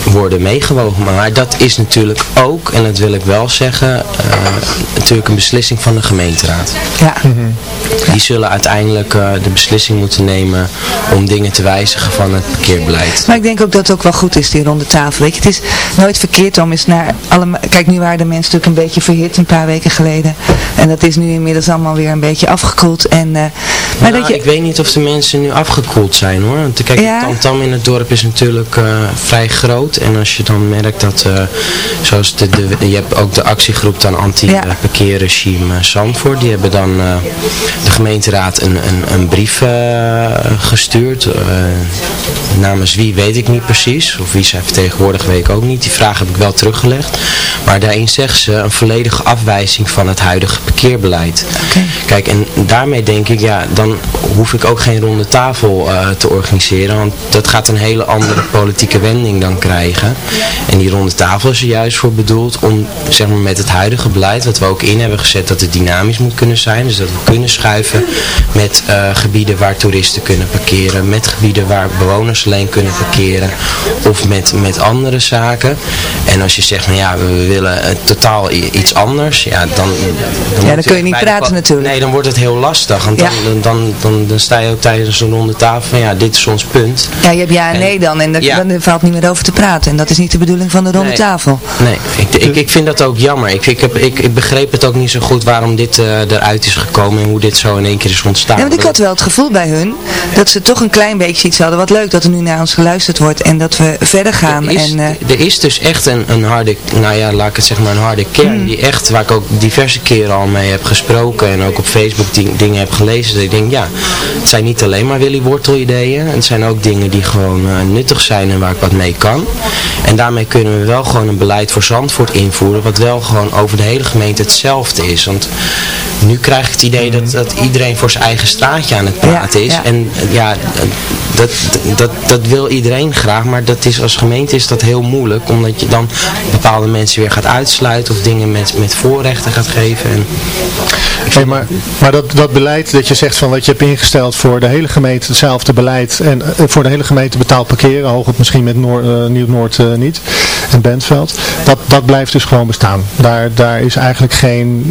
worden meegewogen. Maar dat is natuurlijk ook, en dat wil ik wel zeggen, eh, natuurlijk een beslissing van de gemeenteraad. Ja. Die zullen uiteindelijk eh, de beslissing moeten nemen om dingen te wijzigen van het parkeerbeleid. Maar ik denk ook dat het ook wel goed is, die ronde tafel. Weet je, het is nooit verkeerd om eens naar allemaal... Kijk, nu waren de mensen natuurlijk een beetje verhit een paar weken geleden. En dat is nu inmiddels allemaal weer een beetje afgekoeld. En, eh, maar Nou, dat je... Ik weet niet of de mensen nu afgekoeld zijn hoor. Want kijk, Ja. de tamtam in het dorp is natuurlijk vrij groot. En als je dan merkt dat, eh, zoals de, de, je hebt ook de actiegroep dan anti-parkeerregime eh, Zandvoort. Die hebben dan eh, de gemeenteraad een, een, een brief eh, gestuurd. eh, namens wie weet ik niet precies. Of wie zij vertegenwoordigen weet ik ook niet. Die vraag heb ik wel teruggelegd. Maar daarin zeggen ze een volledige afwijzing van het huidige parkeerbeleid. Kijk, en daarmee denk ik, ja, dan hoef ik ook geen ronde tafel eh, te organiseren. Want dat gaat een hele andere politieke wending dan krijgen. En die ronde tafel is er juist voor bedoeld om, zeg maar, met het huidige beleid, wat we ook in hebben gezet, dat het dynamisch moet kunnen zijn. Dus dat we kunnen schuiven met eh, gebieden waar toeristen kunnen parkeren. Met gebieden waar bewoners alleen kunnen parkeren. Of met, met andere zaken. En als je zegt, nou ja, we, willen eh, totaal iets anders. Ja, dan, dan, dan kun je niet praten natuurlijk. Nee, dan wordt het heel lastig. Want dan, dan, dan, dan, dan sta je ook tijdens een ronde tafel van ja, dit is ons punt. Ja, je hebt ja en En- nee dan. En daar Ja. dan valt niet meer over te praten. En dat is niet de bedoeling van de ronde Nee. tafel. Nee, ik, ik, ik vind dat ook jammer. Ik, ik, heb, ik, ik begreep het ook niet zo goed waarom dit eh, eruit is gekomen en hoe dit zo in één keer is ontstaan. Ja, want ik had wel het gevoel bij hun dat ze toch een klein beetje iets hadden. Wat leuk dat er nu naar ons geluisterd wordt en dat we verder gaan. Er is, en, eh, er is dus echt een, een harde, nou ja, laat ik het zeg maar een harde kern. Hmm. Die echt, waar ik ook diverse keren al mee heb gesproken en ook op Facebook die, dingen heb gelezen. Dat ik denk, ja, het zijn niet alleen maar Willy Wortel ideeën. Het zijn ook dingen die gewoon eh, nuttig zijn en waar ik wat mee kan. En daarmee kunnen we wel gewoon een beleid voor Zandvoort invoeren. Wat wel gewoon over de hele gemeente hetzelfde is. Want nu krijg ik het idee dat, dat iedereen voor zijn eigen straatje aan het praten is. ja. En ja, dat, dat, dat wil iedereen graag. Maar dat is, als gemeente is dat heel moeilijk. Omdat je dan bepaalde mensen weer gaat uitsluiten. Of dingen met, met voorrechten gaat geven. En Hey, maar maar dat, dat beleid dat je zegt van wat je hebt ingesteld voor de hele gemeente hetzelfde beleid en eh, voor de hele gemeente betaald parkeren, hoog misschien met Noor, eh, Nieuw-Noord eh, niet en Bentveld, dat, dat blijft dus gewoon bestaan. Daar, daar is eigenlijk geen,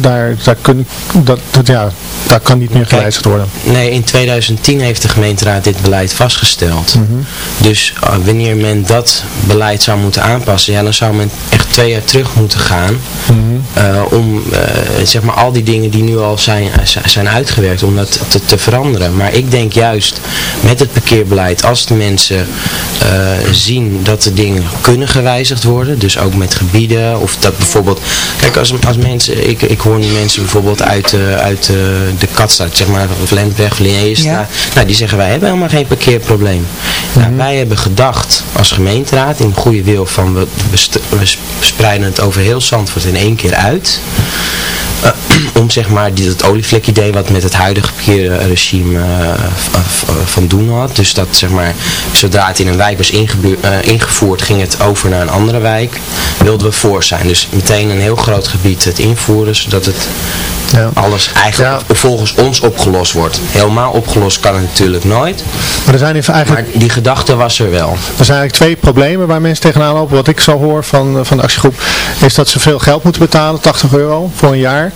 daar, daar, kun, dat, dat, ja, daar kan niet meer gewijzigd worden. Nee, in 2010 heeft de gemeenteraad dit beleid vastgesteld. Dus uh, wanneer men dat beleid zou moeten aanpassen, ja, dan zou men echt twee jaar terug moeten gaan. uh, om uh, zeg maar al die dingen die nu al zijn, zijn uitgewerkt, om dat te, te, veranderen. Maar ik denk juist met het parkeerbeleid, als de mensen zien dat de dingen kunnen gewijzigd worden, dus ook met gebieden, of dat bijvoorbeeld, kijk als, als mensen, ik, ik hoor nu mensen bijvoorbeeld uit, uit de Katstad, zeg maar, of Lentweg, Linnéestraat, ja. nou die zeggen wij hebben helemaal geen parkeerprobleem. Mm -hmm. nou, wij hebben gedacht als gemeenteraad in goede wil van we, we spreiden het over heel Zandvoort in één keer uit. Uh, [CLEARS THROAT] om zeg maar die, dat olievlek-idee wat met het huidige parkeerregime uh, van doen had. Dus dat zeg maar, zodra het in een wijk was ingevoerd, ging het over naar een andere wijk. Wilden we voor zijn. Dus meteen een heel groot gebied het invoeren, zodat het ja. alles eigenlijk ja. volgens ons opgelost wordt. Helemaal opgelost kan het natuurlijk nooit. Maar, er zijn eigenlijk... maar die gedachte was er wel. Er zijn eigenlijk twee problemen waar mensen tegenaan lopen. Wat ik zo hoor van, van de actiegroep is dat ze veel geld moeten betalen, 80 euro voor een jaar.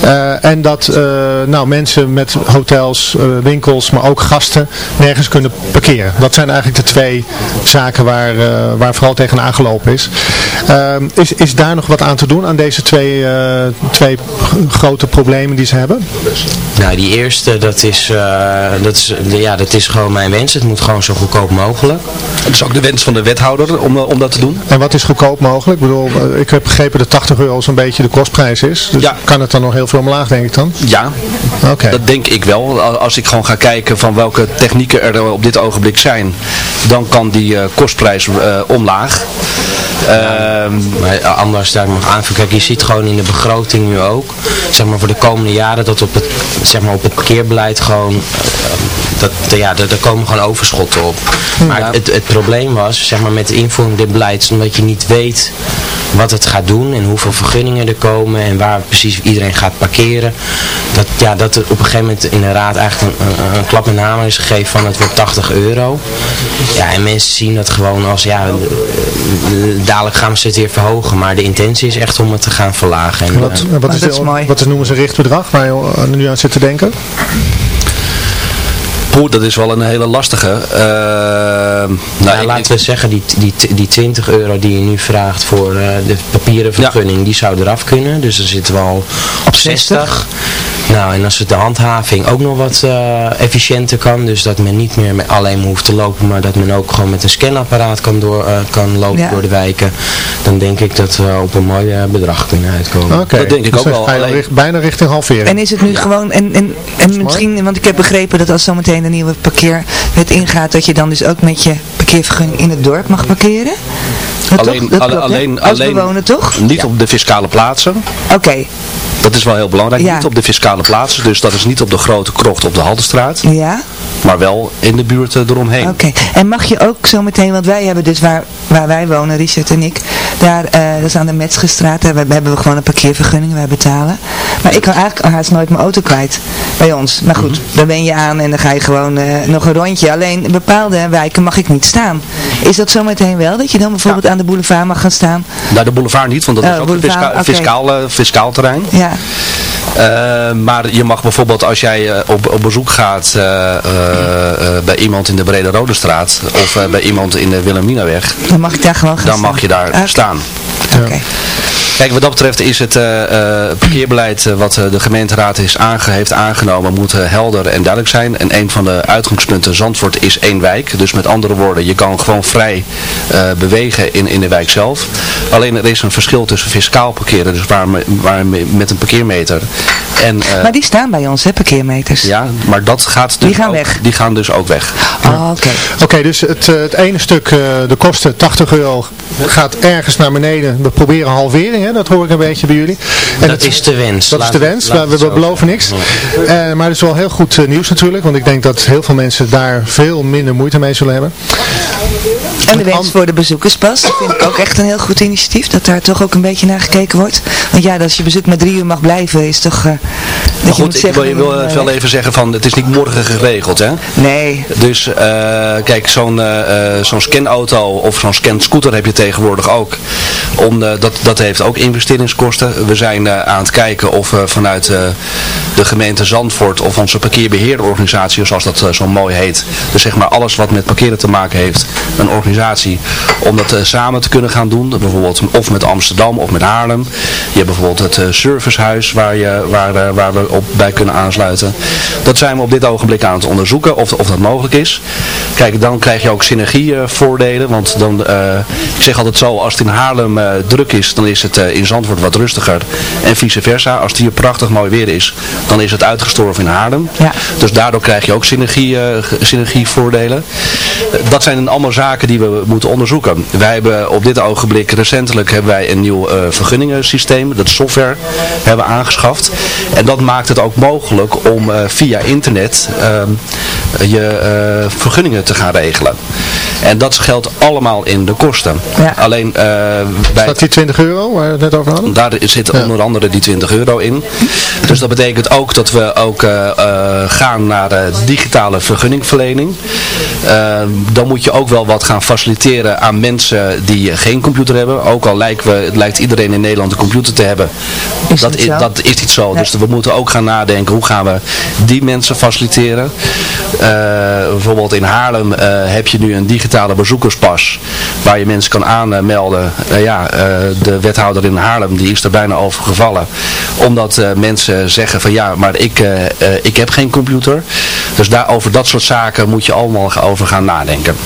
Eh, en dat eh, nou, mensen met hotels, eh, winkels, maar ook gasten nergens kunnen parkeren. Dat zijn eigenlijk de twee zaken waar, eh, waar vooral tegen aangelopen is. Ehm, is. Is daar nog wat aan te doen aan deze twee, eh, twee grote problemen die ze hebben? Nou, die eerste, dat is, eh, dat, is, ja, dat is gewoon mijn wens. Het moet gewoon zo goedkoop mogelijk. Het is ook de wens van de wethouder om, om dat te doen. En wat is goedkoop mogelijk? Ik bedoel, ik heb begrepen dat 80 euro zo'n beetje de kostprijs is. Dus kan het dan nog heel veel omlaag, denk ik dan? Ja, Oké. dat denk ik wel. Al- Als ik gewoon ga kijken van welke technieken er op dit ogenblik zijn, dan kan die eh, kostprijs eh, omlaag. Ehm, Maar eh, anders daar nog aanvullen. Kijk, je ziet gewoon in de begroting nu ook, zeg maar voor de komende jaren, dat op het, zeg maar op het parkeerbeleid gewoon, dat, ja, daar daar komen gewoon overschotten op. Maar het, het probleem was, zeg maar met de invoering dit beleid, omdat je niet weet wat het gaat doen en hoeveel vergunningen er komen en waar precies iedereen gaat parkeren. Dat, ja, dat er op een gegeven moment in de raad eigenlijk een, een, een klap in de hamer is gegeven van het wordt 80 euro. Ja, en mensen zien dat gewoon als, ja, eh, dadelijk gaan we ze het weer verhogen, maar de intentie is echt om het te gaan verlagen. En, wat, eh, wat, is de- wat is, noemen ze richtbedrag waar je nu aan zit te denken? Poeh, dat is wel een hele lastige. Ehm, nou, ik- laten we zeggen, die, die, die 20 euro die je nu vraagt voor eh, de papieren vergunning, die zou eraf kunnen. Dus dan zitten we al op 60. Nou, en als het de handhaving ook nog wat eh, efficiënter kan, dus dat men niet meer met alleen maar hoeft te lopen, maar dat men ook gewoon met een scanapparaat kan, door, eh, kan lopen Ja. door de wijken, dan denk ik dat we op een mooi eh, bedrag kunnen uitkomen. Oké, dus dan ga je richt- bijna richting halvering. En is het nu gewoon, en, en, en misschien, want ik heb begrepen dat als zometeen de nieuwe parkeerwet ingaat, dat je dan dus ook met je parkeervergunning in het dorp mag parkeren? Alleen, toch? Klopt, alleen, Als alleen bewoner toch? niet op de fiscale plaatsen. Oké, Dat is wel heel belangrijk. Ja. Niet op de fiscale plaatsen. Dus dat is niet op de grote krocht op de Haldenstraat. ja. Maar wel in de buurt eh, eromheen. Oké, en mag je ook zo meteen, want wij hebben dus waar, waar wij wonen, Richard en ik, daar, eh, dat is aan de Metzgerstraat, daar hebben we gewoon een parkeervergunning, wij betalen. Maar ik kan eigenlijk haast nooit mijn auto kwijt bij ons. Maar goed, daar ben je aan en dan ga je gewoon eh, nog een rondje. Alleen in bepaalde wijken mag ik niet staan. Is dat zo meteen wel, dat je dan bijvoorbeeld aan de boulevard mag gaan staan? Naar de boulevard niet, want dat Oh, is ook een fisca- fiscaal, eh, fiscaal terrein. Ja. Eh, maar je mag bijvoorbeeld als jij eh, op, op bezoek gaat eh, bij iemand in de Brede Rode Straat of eh, bij iemand in de Wilhelminaweg, Dan mag ik daar gewoon gaan dan staan. mag je daar staan. Oké. Kijk, wat dat betreft is het eh, eh, parkeerbeleid eh, wat de gemeenteraad is aange, heeft aangenomen moet helder en duidelijk zijn. En een van de uitgangspunten Zandvoort is één wijk. Dus met andere woorden, je kan gewoon vrij eh, bewegen in, in de wijk zelf. Alleen er is een verschil tussen fiscaal parkeren, dus waar, me- waar me- met een parkeermeter. En, eh, Maar die staan bij ons, hè, parkeermeters. ja, maar dat gaat dus Die gaan ook, weg. Die gaan dus ook weg. Oh, oké. Oké, dus het, het ene stuk, eh, de kosten 80 euro, gaat ergens naar beneden. We proberen halvering, hè? dat hoor ik een beetje bij jullie. En Dat het- is de wens. Dat is de wens, we, beloven niks. Eh, maar het is wel heel goed eh, nieuws natuurlijk, want ik denk dat heel veel mensen daar veel minder moeite mee zullen hebben. En de wens voor de bezoekerspas, dat vind ik ook echt een heel goed initiatief, dat daar toch ook een beetje naar gekeken wordt. Want ja, als je bezoek maar drie uur mag blijven, is toch... eh, dat Maar je goed, ik wil, je wil wel even zeggen van, het is niet morgen geregeld, hè? Nee. Dus eh, kijk, zo'n eh, eh, zo'n scanauto of zo'n scanscooter heb je tegenwoordig ook. Om, eh, dat, dat heeft ook investeringskosten. We zijn eh, aan het kijken of we vanuit eh, de gemeente Zandvoort of onze parkeerbeheerorganisatie, zoals dat eh, zo mooi heet. Dus zeg maar alles wat met parkeren te maken heeft, een organisatie, om dat eh, samen te kunnen gaan doen. Bijvoorbeeld of met Amsterdam of met Haarlem. Je hebt bijvoorbeeld het eh, servicehuis waar, je, waar, eh, waar we op bij kunnen aansluiten. Dat zijn we op dit ogenblik aan het onderzoeken of, of dat mogelijk is. Kijk, dan krijg je ook synergievoordelen. Want dan, eh, ik zeg altijd zo, als het in Haarlem eh, druk is, dan is het eh, in Zandvoort wat rustiger. En vice versa. Als het hier prachtig mooi weer is, dan is het uitgestorven in Haarlem. Dus daardoor krijg je ook synergie, eh, synergievoordelen. Eh, dat zijn allemaal zaken die we moeten onderzoeken. Wij hebben op dit ogenblik, recentelijk hebben wij een nieuw eh, vergunningensysteem, dat software, hebben we aangeschaft. En dat maakt het ook mogelijk om eh, via internet ehm, je eh, vergunningen te gaan regelen. En dat geldt allemaal in de kosten. Alleen eh, bij... Staat die 20 euro waar we het net over hadden? Daar zit onder andere die 20 euro in. Dus dat betekent ook dat we ook eh, eh, gaan naar eh, digitale vergunningverlening. Eh, dan moet je ook wel wat gaan faciliteren aan mensen die geen computer hebben. Ook al lijkt, we, lijkt iedereen in Nederland een computer te hebben. Is dat, is, zo? dat is niet zo. Nee. Dus we moeten ook gaan nadenken hoe gaan we die mensen faciliteren. Eh, bijvoorbeeld in Haarlem eh, heb je nu een digitale bezoekerspas waar je mensen kan aanmelden. Eh, ja, eh, de wethouder in Haarlem die is er bijna over gevallen. Omdat eh, mensen zeggen van ja, maar ik, ik heb geen computer. Dus daar, over dat soort zaken moet je allemaal over gaan nadenken.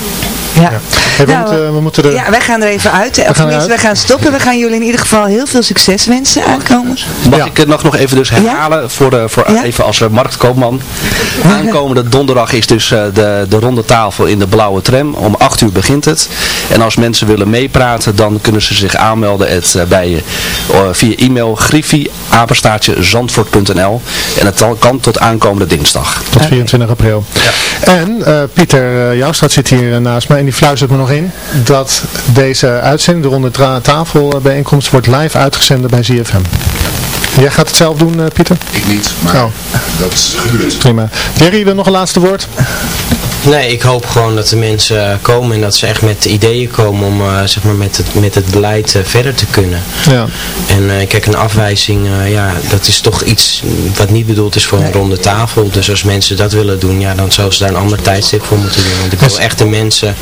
Ja. Hey, we, Nou, moeten, we moeten er... Ja, wij gaan er even uit. Of gaan tenminste, eruit. wij gaan stoppen. We gaan jullie in ieder geval heel veel succes wensen aankomen. Mag ik het nog, nog even dus herhalen voor, de, voor Ja. even als eh, marktkoopman. [LAUGHS] Aankomende donderdag is dus eh, de, de ronde tafel in de blauwe tram. Om 8 uur begint het. En als mensen willen meepraten, dan kunnen ze zich aanmelden het, eh, bij, via e-mail griffie apenstaartje zandvoort.nl. En het kan tot aankomende dinsdag. Tot 24 april. En eh, Pieter uh, Jouwstraat zit hier naast mij en die fluistert me nog in dat deze uitzending, de ronde tra- tafelbijeenkomst, wordt live uitgezonden bij ZFM. Jij gaat het zelf doen, eh, Pieter? Ik niet, maar Oh. dat gebeurt. Prima. Jerry, wil nog een laatste woord? Nee, ik hoop gewoon dat de mensen eh, komen en dat ze echt met ideeën komen om eh, zeg maar met, het, met het beleid verder te kunnen. Ja. En eh, kijk, een afwijzing, eh, ja, dat is toch iets wat niet bedoeld is voor een ronde tafel. Dus als mensen dat willen doen, ja, dan zouden ze daar een ander tijdstip voor moeten doen. Want ik wil echt de mensen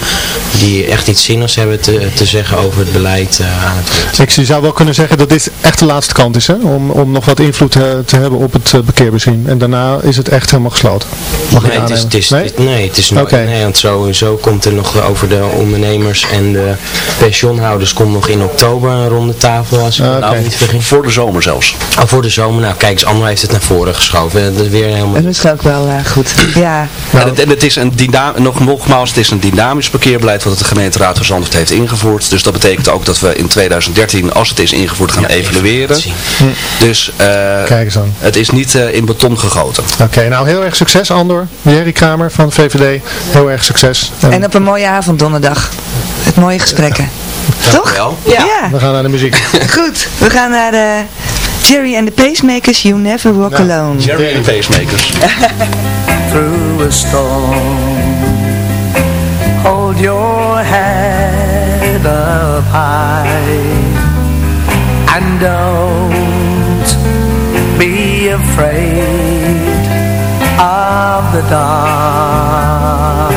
die echt iets zinnigs hebben te, te zeggen over het beleid eh, aan het woord. Ik zou wel kunnen zeggen dat dit echt de laatste kant is, hè? Om, om nog wat invloed eh, te hebben op het uh, bekeerbezien. En daarna is het echt helemaal gesloten. Mag nee, ik het is, het is, nee? het- nee, het is nooit. Oké. Nee, want sowieso komt er nog over de ondernemers en de pensioenhouders komt nog in oktober een ronde tafel als ik nou niet vergis. Voor de zomer zelfs. Oh, voor de zomer. Nou, kijk eens, Anne heeft het naar voren geschoven. Dat is weer helemaal... Dat is ook wel eh, goed. Ja. En, het, en het is een nog, nogmaals, het is een dynamisch parkeerbeleid wat de gemeenteraad van Zandvoort heeft ingevoerd. Dus dat betekent ook dat we in 2013, als het is ingevoerd, gaan evalueren. Dus eh, Kijk eens aan. het is niet eh, in beton gegoten. Oké, nou heel erg succes Andor. Jerry Kramer van VVD. Heel erg succes. En En op een mooie avond donderdag. Met mooie gesprekken. Toch? Ja. we gaan naar de muziek. [LAUGHS] Goed. We gaan naar de Jerry and the Pacemakers, You Never Walk Alone. Jerry and the Pacemakers. [LAUGHS] through a storm. Hold your head up high and don't afraid of the dark.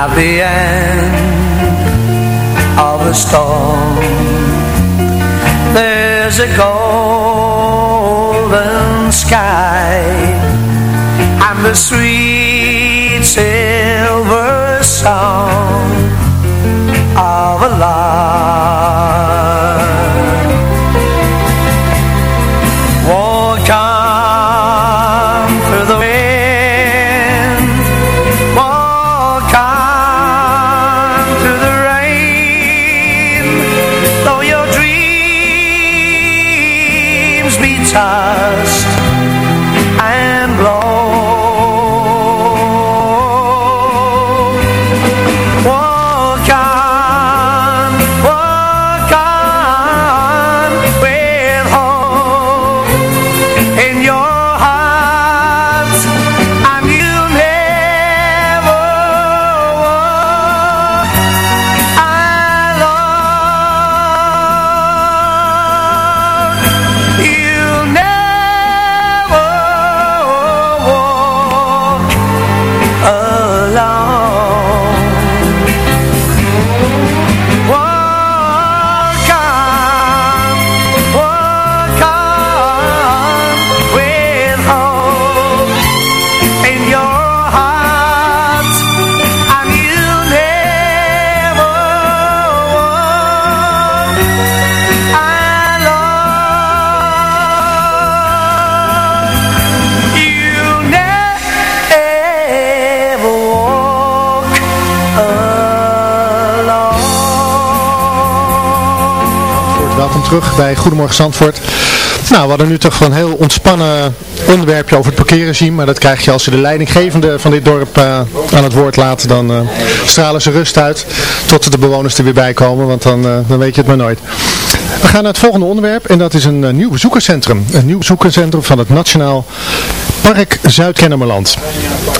At the end of a storm, there's a golden sky and the sweet silver song of a lark. Bij Goedemorgen Zandvoort. Nou, we hadden nu toch een heel ontspannen onderwerpje over het parkeerregime. Maar dat krijg je als je de leidinggevende van dit dorp eh, aan het woord laat. Dan eh, stralen ze rust uit tot de bewoners er weer bij komen. Want dan, eh, dan weet je het maar nooit. We gaan naar het volgende onderwerp. En dat is een nieuw bezoekerscentrum. Een nieuw bezoekerscentrum van het Nationaal Park Zuid-Kennemerland.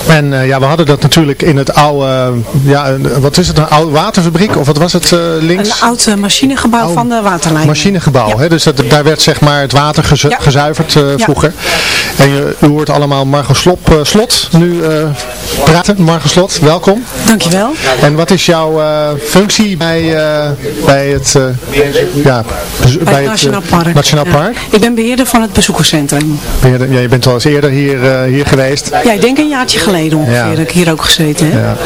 En eh, ja, we hadden dat natuurlijk in het oude, ja, wat is het, een oude waterfabriek? Of wat was het eh, links? Een oud eh, machinegebouw van de waterlijn. Machinegebouw, hè? dus dat, daar werd zeg maar het water gezu- Ja. gezuiverd Ja. vroeger. En je, u hoort allemaal Margot Slop, Slot nu praten. Margot Slot, welkom. Dankjewel. En wat is jouw functie bij, bij het, ja, Bij het Nationaal Park. Nationaal Ja. Park? Ik ben beheerder van het bezoekerscentrum. Je, ja, je bent al eens eerder hier, eh, hier geweest. Ja, ik denk een jaartje geleden ongeveer Ja. dat ik hier ook gezeten heb.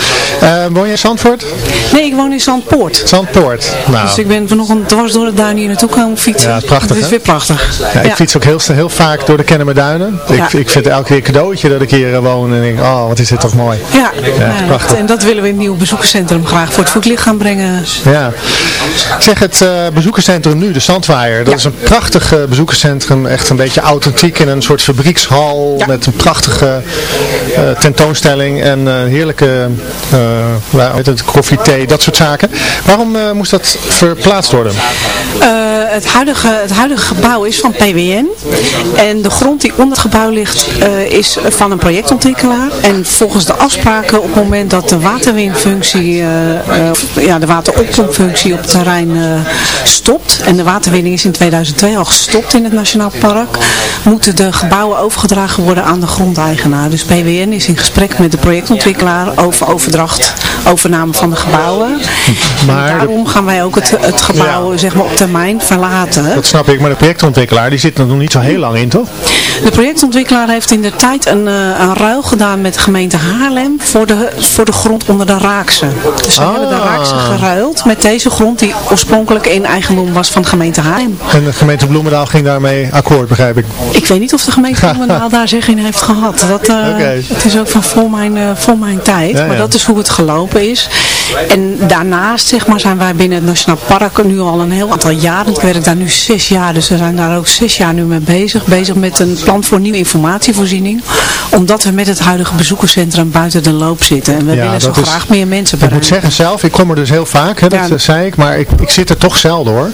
Ja. Eh, woon je in Zandvoort? Nee, ik woon in Zandpoort. Zandpoort. Nou, Dus ik ben vanochtend dwars door het duin hier naartoe komen fietsen. Ja, het is prachtig, Het is weer prachtig. ja, ik fiets ook heel, heel vaak door de Kennemerduinen. Ik, Ja. ik vind elke keer een cadeautje dat ik hier eh, woon en denk, oh wat is dit toch mooi. Ja, Ja, prachtig. en dat willen we in het nieuwe bezoekerscentrum graag voor het voetlicht gaan brengen. Ja. Ik zeg het eh, bezoekerscentrum nu, de Zandwaaier. Dat is een prachtig eh, bezoekerscentrum. Echt een beetje authentiek in een soort fabriekshal. Met een prachtige eh, tentoonstelling en eh, heerlijke heet het, koffie, thee, dat soort zaken. Waarom moest dat verplaatst worden? Het, huidige, het huidige gebouw is van PWN. En de grond die onder het gebouw ligt eh, is van een projectontwikkelaar. En volgens de afspraken op het moment dat de waterwinfunctie, of, ja, de wateroppompfunctie op het terrein stopt. En de waterwinning is in 2002 al gestopt in het Nationaal Park. Moeten de gebouwen overgedragen worden aan de grondeigenaar. Dus PWN is in gesprek met de projectontwikkelaar over overdracht, overname van de gebouwen. Maar en daarom gaan wij ook het, het gebouw zeg maar, op termijn Dat snap ik, maar de projectontwikkelaar die zit er nog niet zo heel lang in, toch? De projectontwikkelaar heeft in de tijd een, eh, een ruil gedaan met de gemeente Haarlem voor de, voor de grond onder de Raakse. Dus ze hebben de Raakse geruild met deze grond die oorspronkelijk in eigendom was van de gemeente Haarlem. En de gemeente Bloemendaal ging daarmee akkoord, begrijp ik. Ik weet niet of de gemeente [LAUGHS] Bloemendaal daar zeg in heeft gehad. Dat, eh. Het is ook van voor mijn, eh, voor mijn tijd. Ja, Maar dat is hoe het gelopen is. En daarnaast zeg maar, zijn wij binnen het Nationaal Park nu al een heel aantal jaren. Ik werk daar nu zes jaar, dus we zijn daar ook zes jaar nu mee bezig. Bezig met een plan voor nieuwe informatievoorziening. Omdat we met het huidige bezoekerscentrum buiten de loop zitten. En we Ja, willen zo is- graag meer mensen Ik moet bereiken. zeggen zelf, ik kom er dus heel vaak, hè, dat Ja. zei ik, maar ik, ik zit er toch zelden hoor.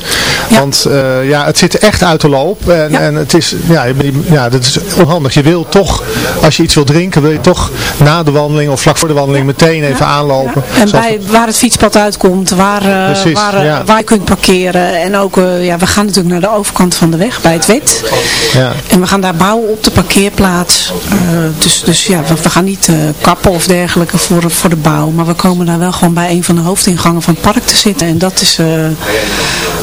Want eh, ja, het zit echt uit de loop en, en het is, ja, ja, dat is onhandig. Je wil toch, als je iets wil drinken, wil je toch na de wandeling of vlak voor de wandeling meteen even aanlopen. En bij, waar het fietspad uitkomt, waar, Precies, waar, je kunt parkeren. En ook, ja, we gaan natuurlijk naar de overkant van de weg, bij het wet. Ja. En we gaan daar bouwen op de parkeerplaats. Eh, dus, dus ja, we, we gaan niet eh, kappen of dergelijke voor, voor de bouw. Maar we komen daar wel gewoon bij een van de hoofdingangen van het park te zitten. En dat is, eh,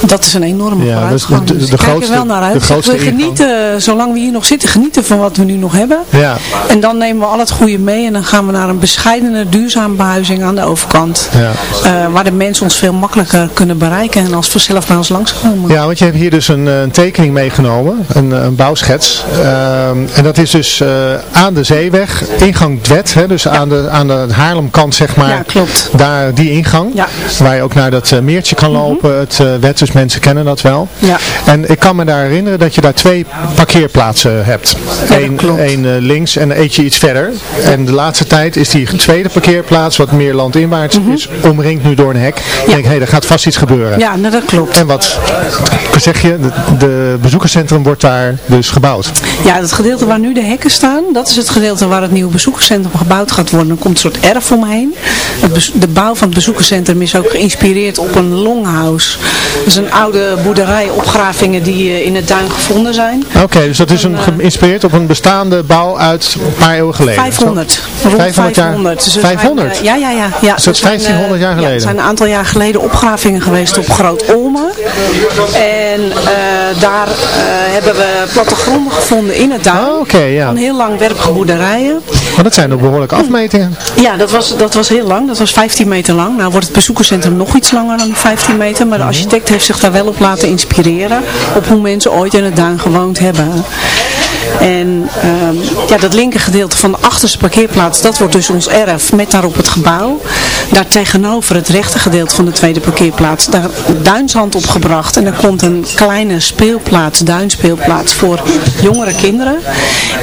dat is een enorme Ja, dus de- vooruitgang. de- Dus de grootste- er wel naar uit. we genieten, zolang we hier nog zitten, genieten van wat we nu nog hebben. Ja. En dan nemen we al het goede mee en dan gaan we naar een bescheidene duurzame behuizing aan de overkant. Ja. Waar de mensen ons veel makkelijker kunnen bereiken en als vanzelf bij ons langskomen. Ja, want je hebt hier dus een, eh, een tekening meegenomen, een, eh, een bouwschets. Ehm, en dat is dus eh, aan de zeeweg, ingang Dwet, hè, dus aan, de, aan de Haarlemkant zeg maar. Ja, klopt. Daar die ingang, Ja. waar je ook naar dat meertje kan lopen, het Wet, dus mensen kennen dat wel. Ja. En ik kan me daar herinneren dat je daar twee parkeerplaatsen hebt. Eén één, links en eentje iets verder. En de laatste tijd is die tweede parkeerplaats, wat meer landinwaarts is, omringd nu door een hek. Ik denk, hé, hey, er gaat vast iets gebeuren. Mhm. Ja, nou, dat klopt. En wat zeg je, de, de bezoekerscentrum wordt daar dus gebouwd. Ja, het gedeelte waar nu de hekken staan, dat is het gedeelte waar het nieuwe bezoekerscentrum gebouwd gaat worden. Er komt een soort erf omheen. Het de bouw van het bezoekerscentrum is ook geïnspireerd op een longhouse. Dat is een oude boerderij, opgravingen die eh, in het duin gevonden zijn. Oké, dus dat is een, eh, geïnspireerd op een bestaande bouw uit een paar eeuwen geleden. 500. Zo? Rond 500 jaar? 500. Dus 500? Zijn, eh, ja, ja, ja. ja. Dus dat is Er zijn, 1500 jaar geleden? Ja, er zijn een aantal jaar geleden opgravingen geweest op Groot Olme. En eh, daar eh, hebben we plattegronden gevonden in het duin. Oh, ja. Van heel langwerpige boerderijen. Maar dat zijn ook behoorlijke afmetingen. Ja, dat was, dat was heel lang. Dat was 15 meter lang. Nou wordt het bezoekerscentrum nog iets langer dan die 15 meter. Maar de architect heeft zich daar wel op laten inspireren. Op hoe mensen ooit in het duin gewoond hebben. En ehm, ja, dat linker gedeelte van de achterste parkeerplaats, dat wordt dus ons erf met daarop het gebouw. Daar tegenover het rechter gedeelte van de tweede parkeerplaats, daar duinzand opgebracht. En er komt een kleine speelplaats, duinspeelplaats voor jongere kinderen.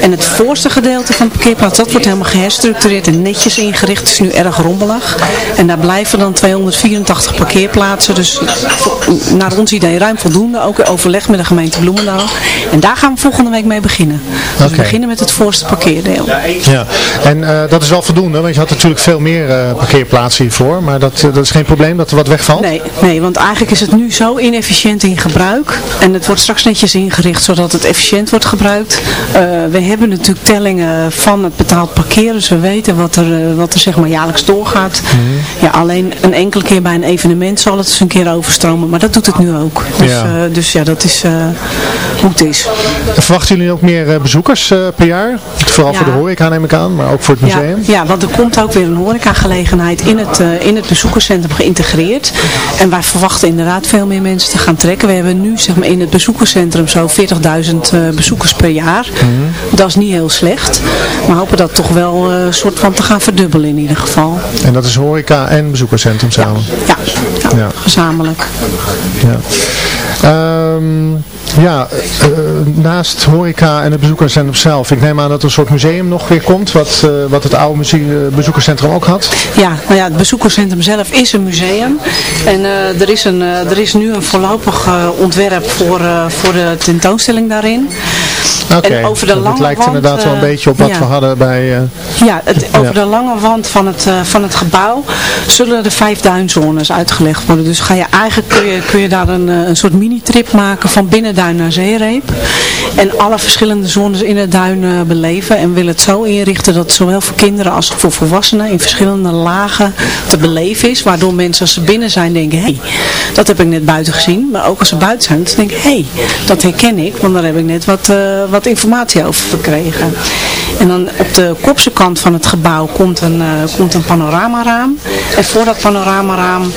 En het voorste gedeelte van de parkeerplaats, dat wordt helemaal geherstructureerd en netjes ingericht. Het is nu erg rommelig. En daar blijven dan 284 parkeerplaatsen. Dus naar ons idee ruim voldoende. Ook in overleg met de gemeente Bloemendaal. En daar gaan we volgende week mee beginnen. Dus we beginnen met het voorste parkeerdeel. Ja, en eh, dat is wel voldoende, want je had natuurlijk veel meer eh, parkeerplaatsen hiervoor, maar dat, eh, dat is geen probleem dat er wat wegvalt? Nee, nee, want eigenlijk is het nu zo inefficiënt in gebruik. En het wordt straks netjes ingericht zodat het efficiënt wordt gebruikt. We hebben natuurlijk tellingen van het betaald parkeren. Dus we weten wat er, wat er zeg maar jaarlijks doorgaat. Mhm. Ja, alleen een enkele keer bij een evenement zal het eens een keer overstromen. Maar dat doet het nu ook. Dus Ja. dus ja dat is hoe het is. Verwachten jullie ook meer eh, bezoekers eh, per jaar? Vooral Ja. voor de horeca neem ik aan, maar ook voor het museum? ja, want er komt ook weer een horecagelegenheid in het, eh, in het bezoekerscentrum geïntegreerd. En wij verwachten inderdaad veel meer mensen te gaan trekken. We hebben nu zeg maar, in het bezoekerscentrum zo 40.000 eh, bezoekers per jaar. Mhm. Dat is niet heel slecht. Maar hopen dat toch wel een soort van te gaan verdubbelen in ieder geval. En dat is horeca en bezoekerscentrum samen? Ja, ja, Ja. gezamenlijk. Ja. Ehm, ja, eh, naast horeca en het bezoekerscentrum zelf, ik neem aan dat er een soort museum nog weer komt, wat, eh, wat het oude eh, bezoekerscentrum ook had. Ja, nou ja, het bezoekerscentrum zelf is een museum. En er, is een, er is nu een voorlopig ontwerp voor, voor de tentoonstelling daarin. Oké, En over de lange lijkt wand, inderdaad wel een eh, beetje op wat ja. we hadden bij... eh, Ja, het, over Ja. de lange wand van het, eh, van het gebouw zullen er vijf duinzones uitgelegd worden. Dus ga je eigenlijk kun je, kun je daar een, een soort mini-trip maken van binnenduin naar zeereep. En alle verschillende zones in het duin beleven. En wil het zo inrichten dat het zowel voor kinderen als voor volwassenen in verschillende lagen te beleven is. Waardoor mensen als ze binnen zijn denken, hé, hey, dat heb ik net buiten gezien. Maar ook als ze buiten zijn, dan denken, hé, hey, dat herken ik. Want daar heb ik net wat, wat informatie over verkregen. En dan op de kopse kant van het gebouw komt een, eh, komt een panoramaraam. En voor dat panoramaraam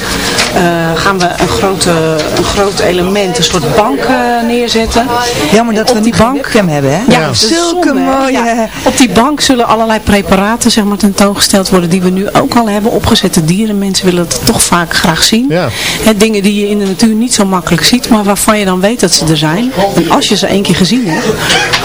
eh, gaan we een, grote, een groot element, een soort bank eh, neerzetten. Jammer dat we die bank webcam hebben, hè? Ja, Ja. Zulke mooie- Ja. Op die bank zullen allerlei preparaten zeg maar, tentoongesteld worden die we nu ook al hebben. Opgezette dieren. Mensen willen het toch vaak graag zien. Hè, dingen die je in de natuur niet zo makkelijk ziet, maar waarvan je dan weet dat ze er zijn. En als je ze één keer gezien hebt,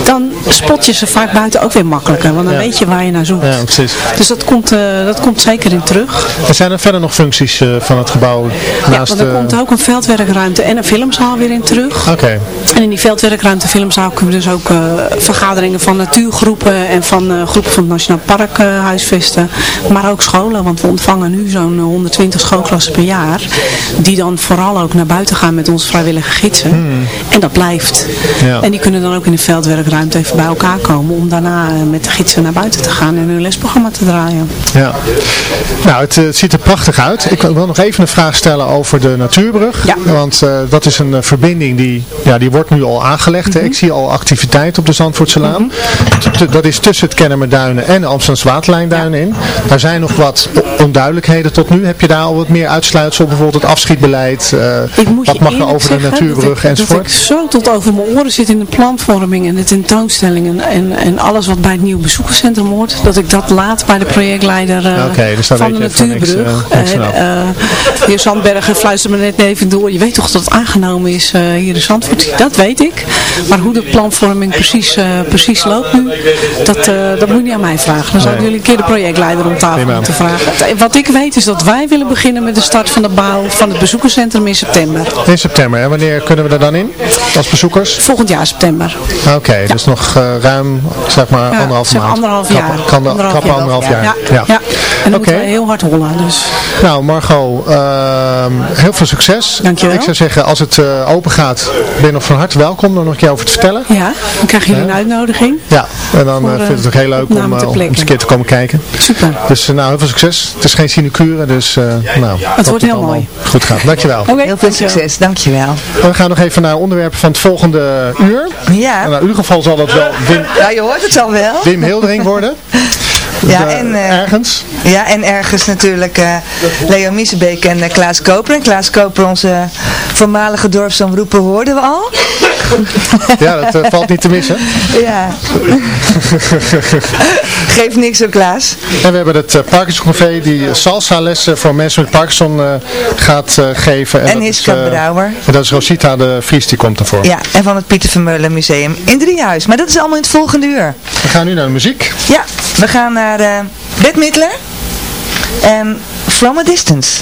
dan spot je ze vaak buiten ook weer makkelijker. Want dan Ja. weet je waar je naar zoekt. Ja, precies. Dus dat komt, eh, dat komt zeker in terug. Er zijn er verder nog functies eh, van het gebouw Ja, naast... want er eh, komt ook een veldwerkruimte en een filmzaal weer in terug. Oké, En in die veldwerkruimte filmzaal kunnen we dus ook vergaderingen van natuurgroepen en van groepen van het Nationaal Park huisvesten. Maar ook scholen, want we ontvangen nu zo'n eh, 120 schoolklassen per jaar. Die dan vooral ook naar buiten gaan met onze vrijwillige gidsen. En dat blijft. Ja. En die kunnen dan ook in de veldwerkruimte even bij elkaar komen om daarna met de gidsen naar buiten te gaan en hun lesprogramma te draaien. ja. Nou, het, eh, het ziet er prachtig uit. Ik wil nog even een vraag stellen over de natuurbrug. Want eh, dat is een eh, verbinding die, ja, die wordt nu al aangelegd. Ik zie al activiteit op de Zandvoortselaan. T- Dat is tussen het Kennemerduinen en de Amsterdamse Waterlijnduinen in. Daar zijn nog wat onduidelijkheden tot nu. Heb je daar al wat meer uitsluitsel? Bijvoorbeeld het afschietbeleid? moet wat mag er eerlijk over de natuurbrug enzovoort? ik zo tot over mijn oren zit in de planvorming en de tentoonstellingen en, en alles wat bij het nieuwe bezoekerscentrum hoort. Dat ik dat laat bij de projectleider eh, Oké, dus van de natuurbrug. eh, niks de heer Zandbergen fluisterde me net even door. Je weet toch dat het aangenomen is hier in Zandvoort? Dat weet ik. Maar hoe de planvorming precies, precies loopt nu, dat, dat moet je niet aan mij vragen. Dan zouden Nee. jullie een keer de projectleider om tafel Prima. moeten vragen. Wat ik weet is dat wij willen beginnen met de start van de bouw van het bezoekerscentrum in september. In september. En wanneer kunnen we er dan in? Als bezoekers? Volgend jaar september. Oké, dus nog ruim, zeg maar, Ja, anderhalf zeg maand. anderhalf jaar. Kan de, Anderhalf anderhalf jaar. Ja, Ja. ja. En dan moeten we heel hard hollen. Dus. Nou, Margot, ehm, heel veel succes. Dankjewel. Ik zou zeggen, als het eh, open gaat, ben je nog van harte welkom om nog een keer over te vertellen. Ja, dan krijgen jullie een uitnodiging. Ja, en dan Voor, eh, eh, vind ik het ook heel leuk om, eh, om eens een keer te komen kijken. Super. Dus eh, nou, heel veel succes. Het is geen sinecure, dus eh, nou. Het wordt heel mooi. Goed gaat. Dankjewel. Heel veel succes, dankjewel. We gaan nog even naar onderwerpen van het volgende uur. Ja. En nou, in ieder geval zal dat wel Ja, je hoort het al wel. Wim Hildering worden. Ja, De- en, eh, ergens. Ja, en ergens natuurlijk eh, Leo Miesebeek en eh, Klaas Koper. En Klaas Koper, onze voormalige dorpsomroeper, hoorden we al. [LAUGHS] Ja, dat eh, valt niet te missen. Ja. [LAUGHS] Geeft niks hoor, Klaas. En we hebben het uh, Parkinson Café die salsa lessen voor mensen met Parkinson eh, gaat geven. En dat Hiska is, Brouwer. En dat is Rosita de Vries, die komt ervoor. Ja, en van het Pieter Vermeulen Museum in Driehuis. Maar dat is allemaal in het volgende uur. We gaan nu naar de muziek. Ja, we gaan naar uh, Bette Midler. En From a Distance.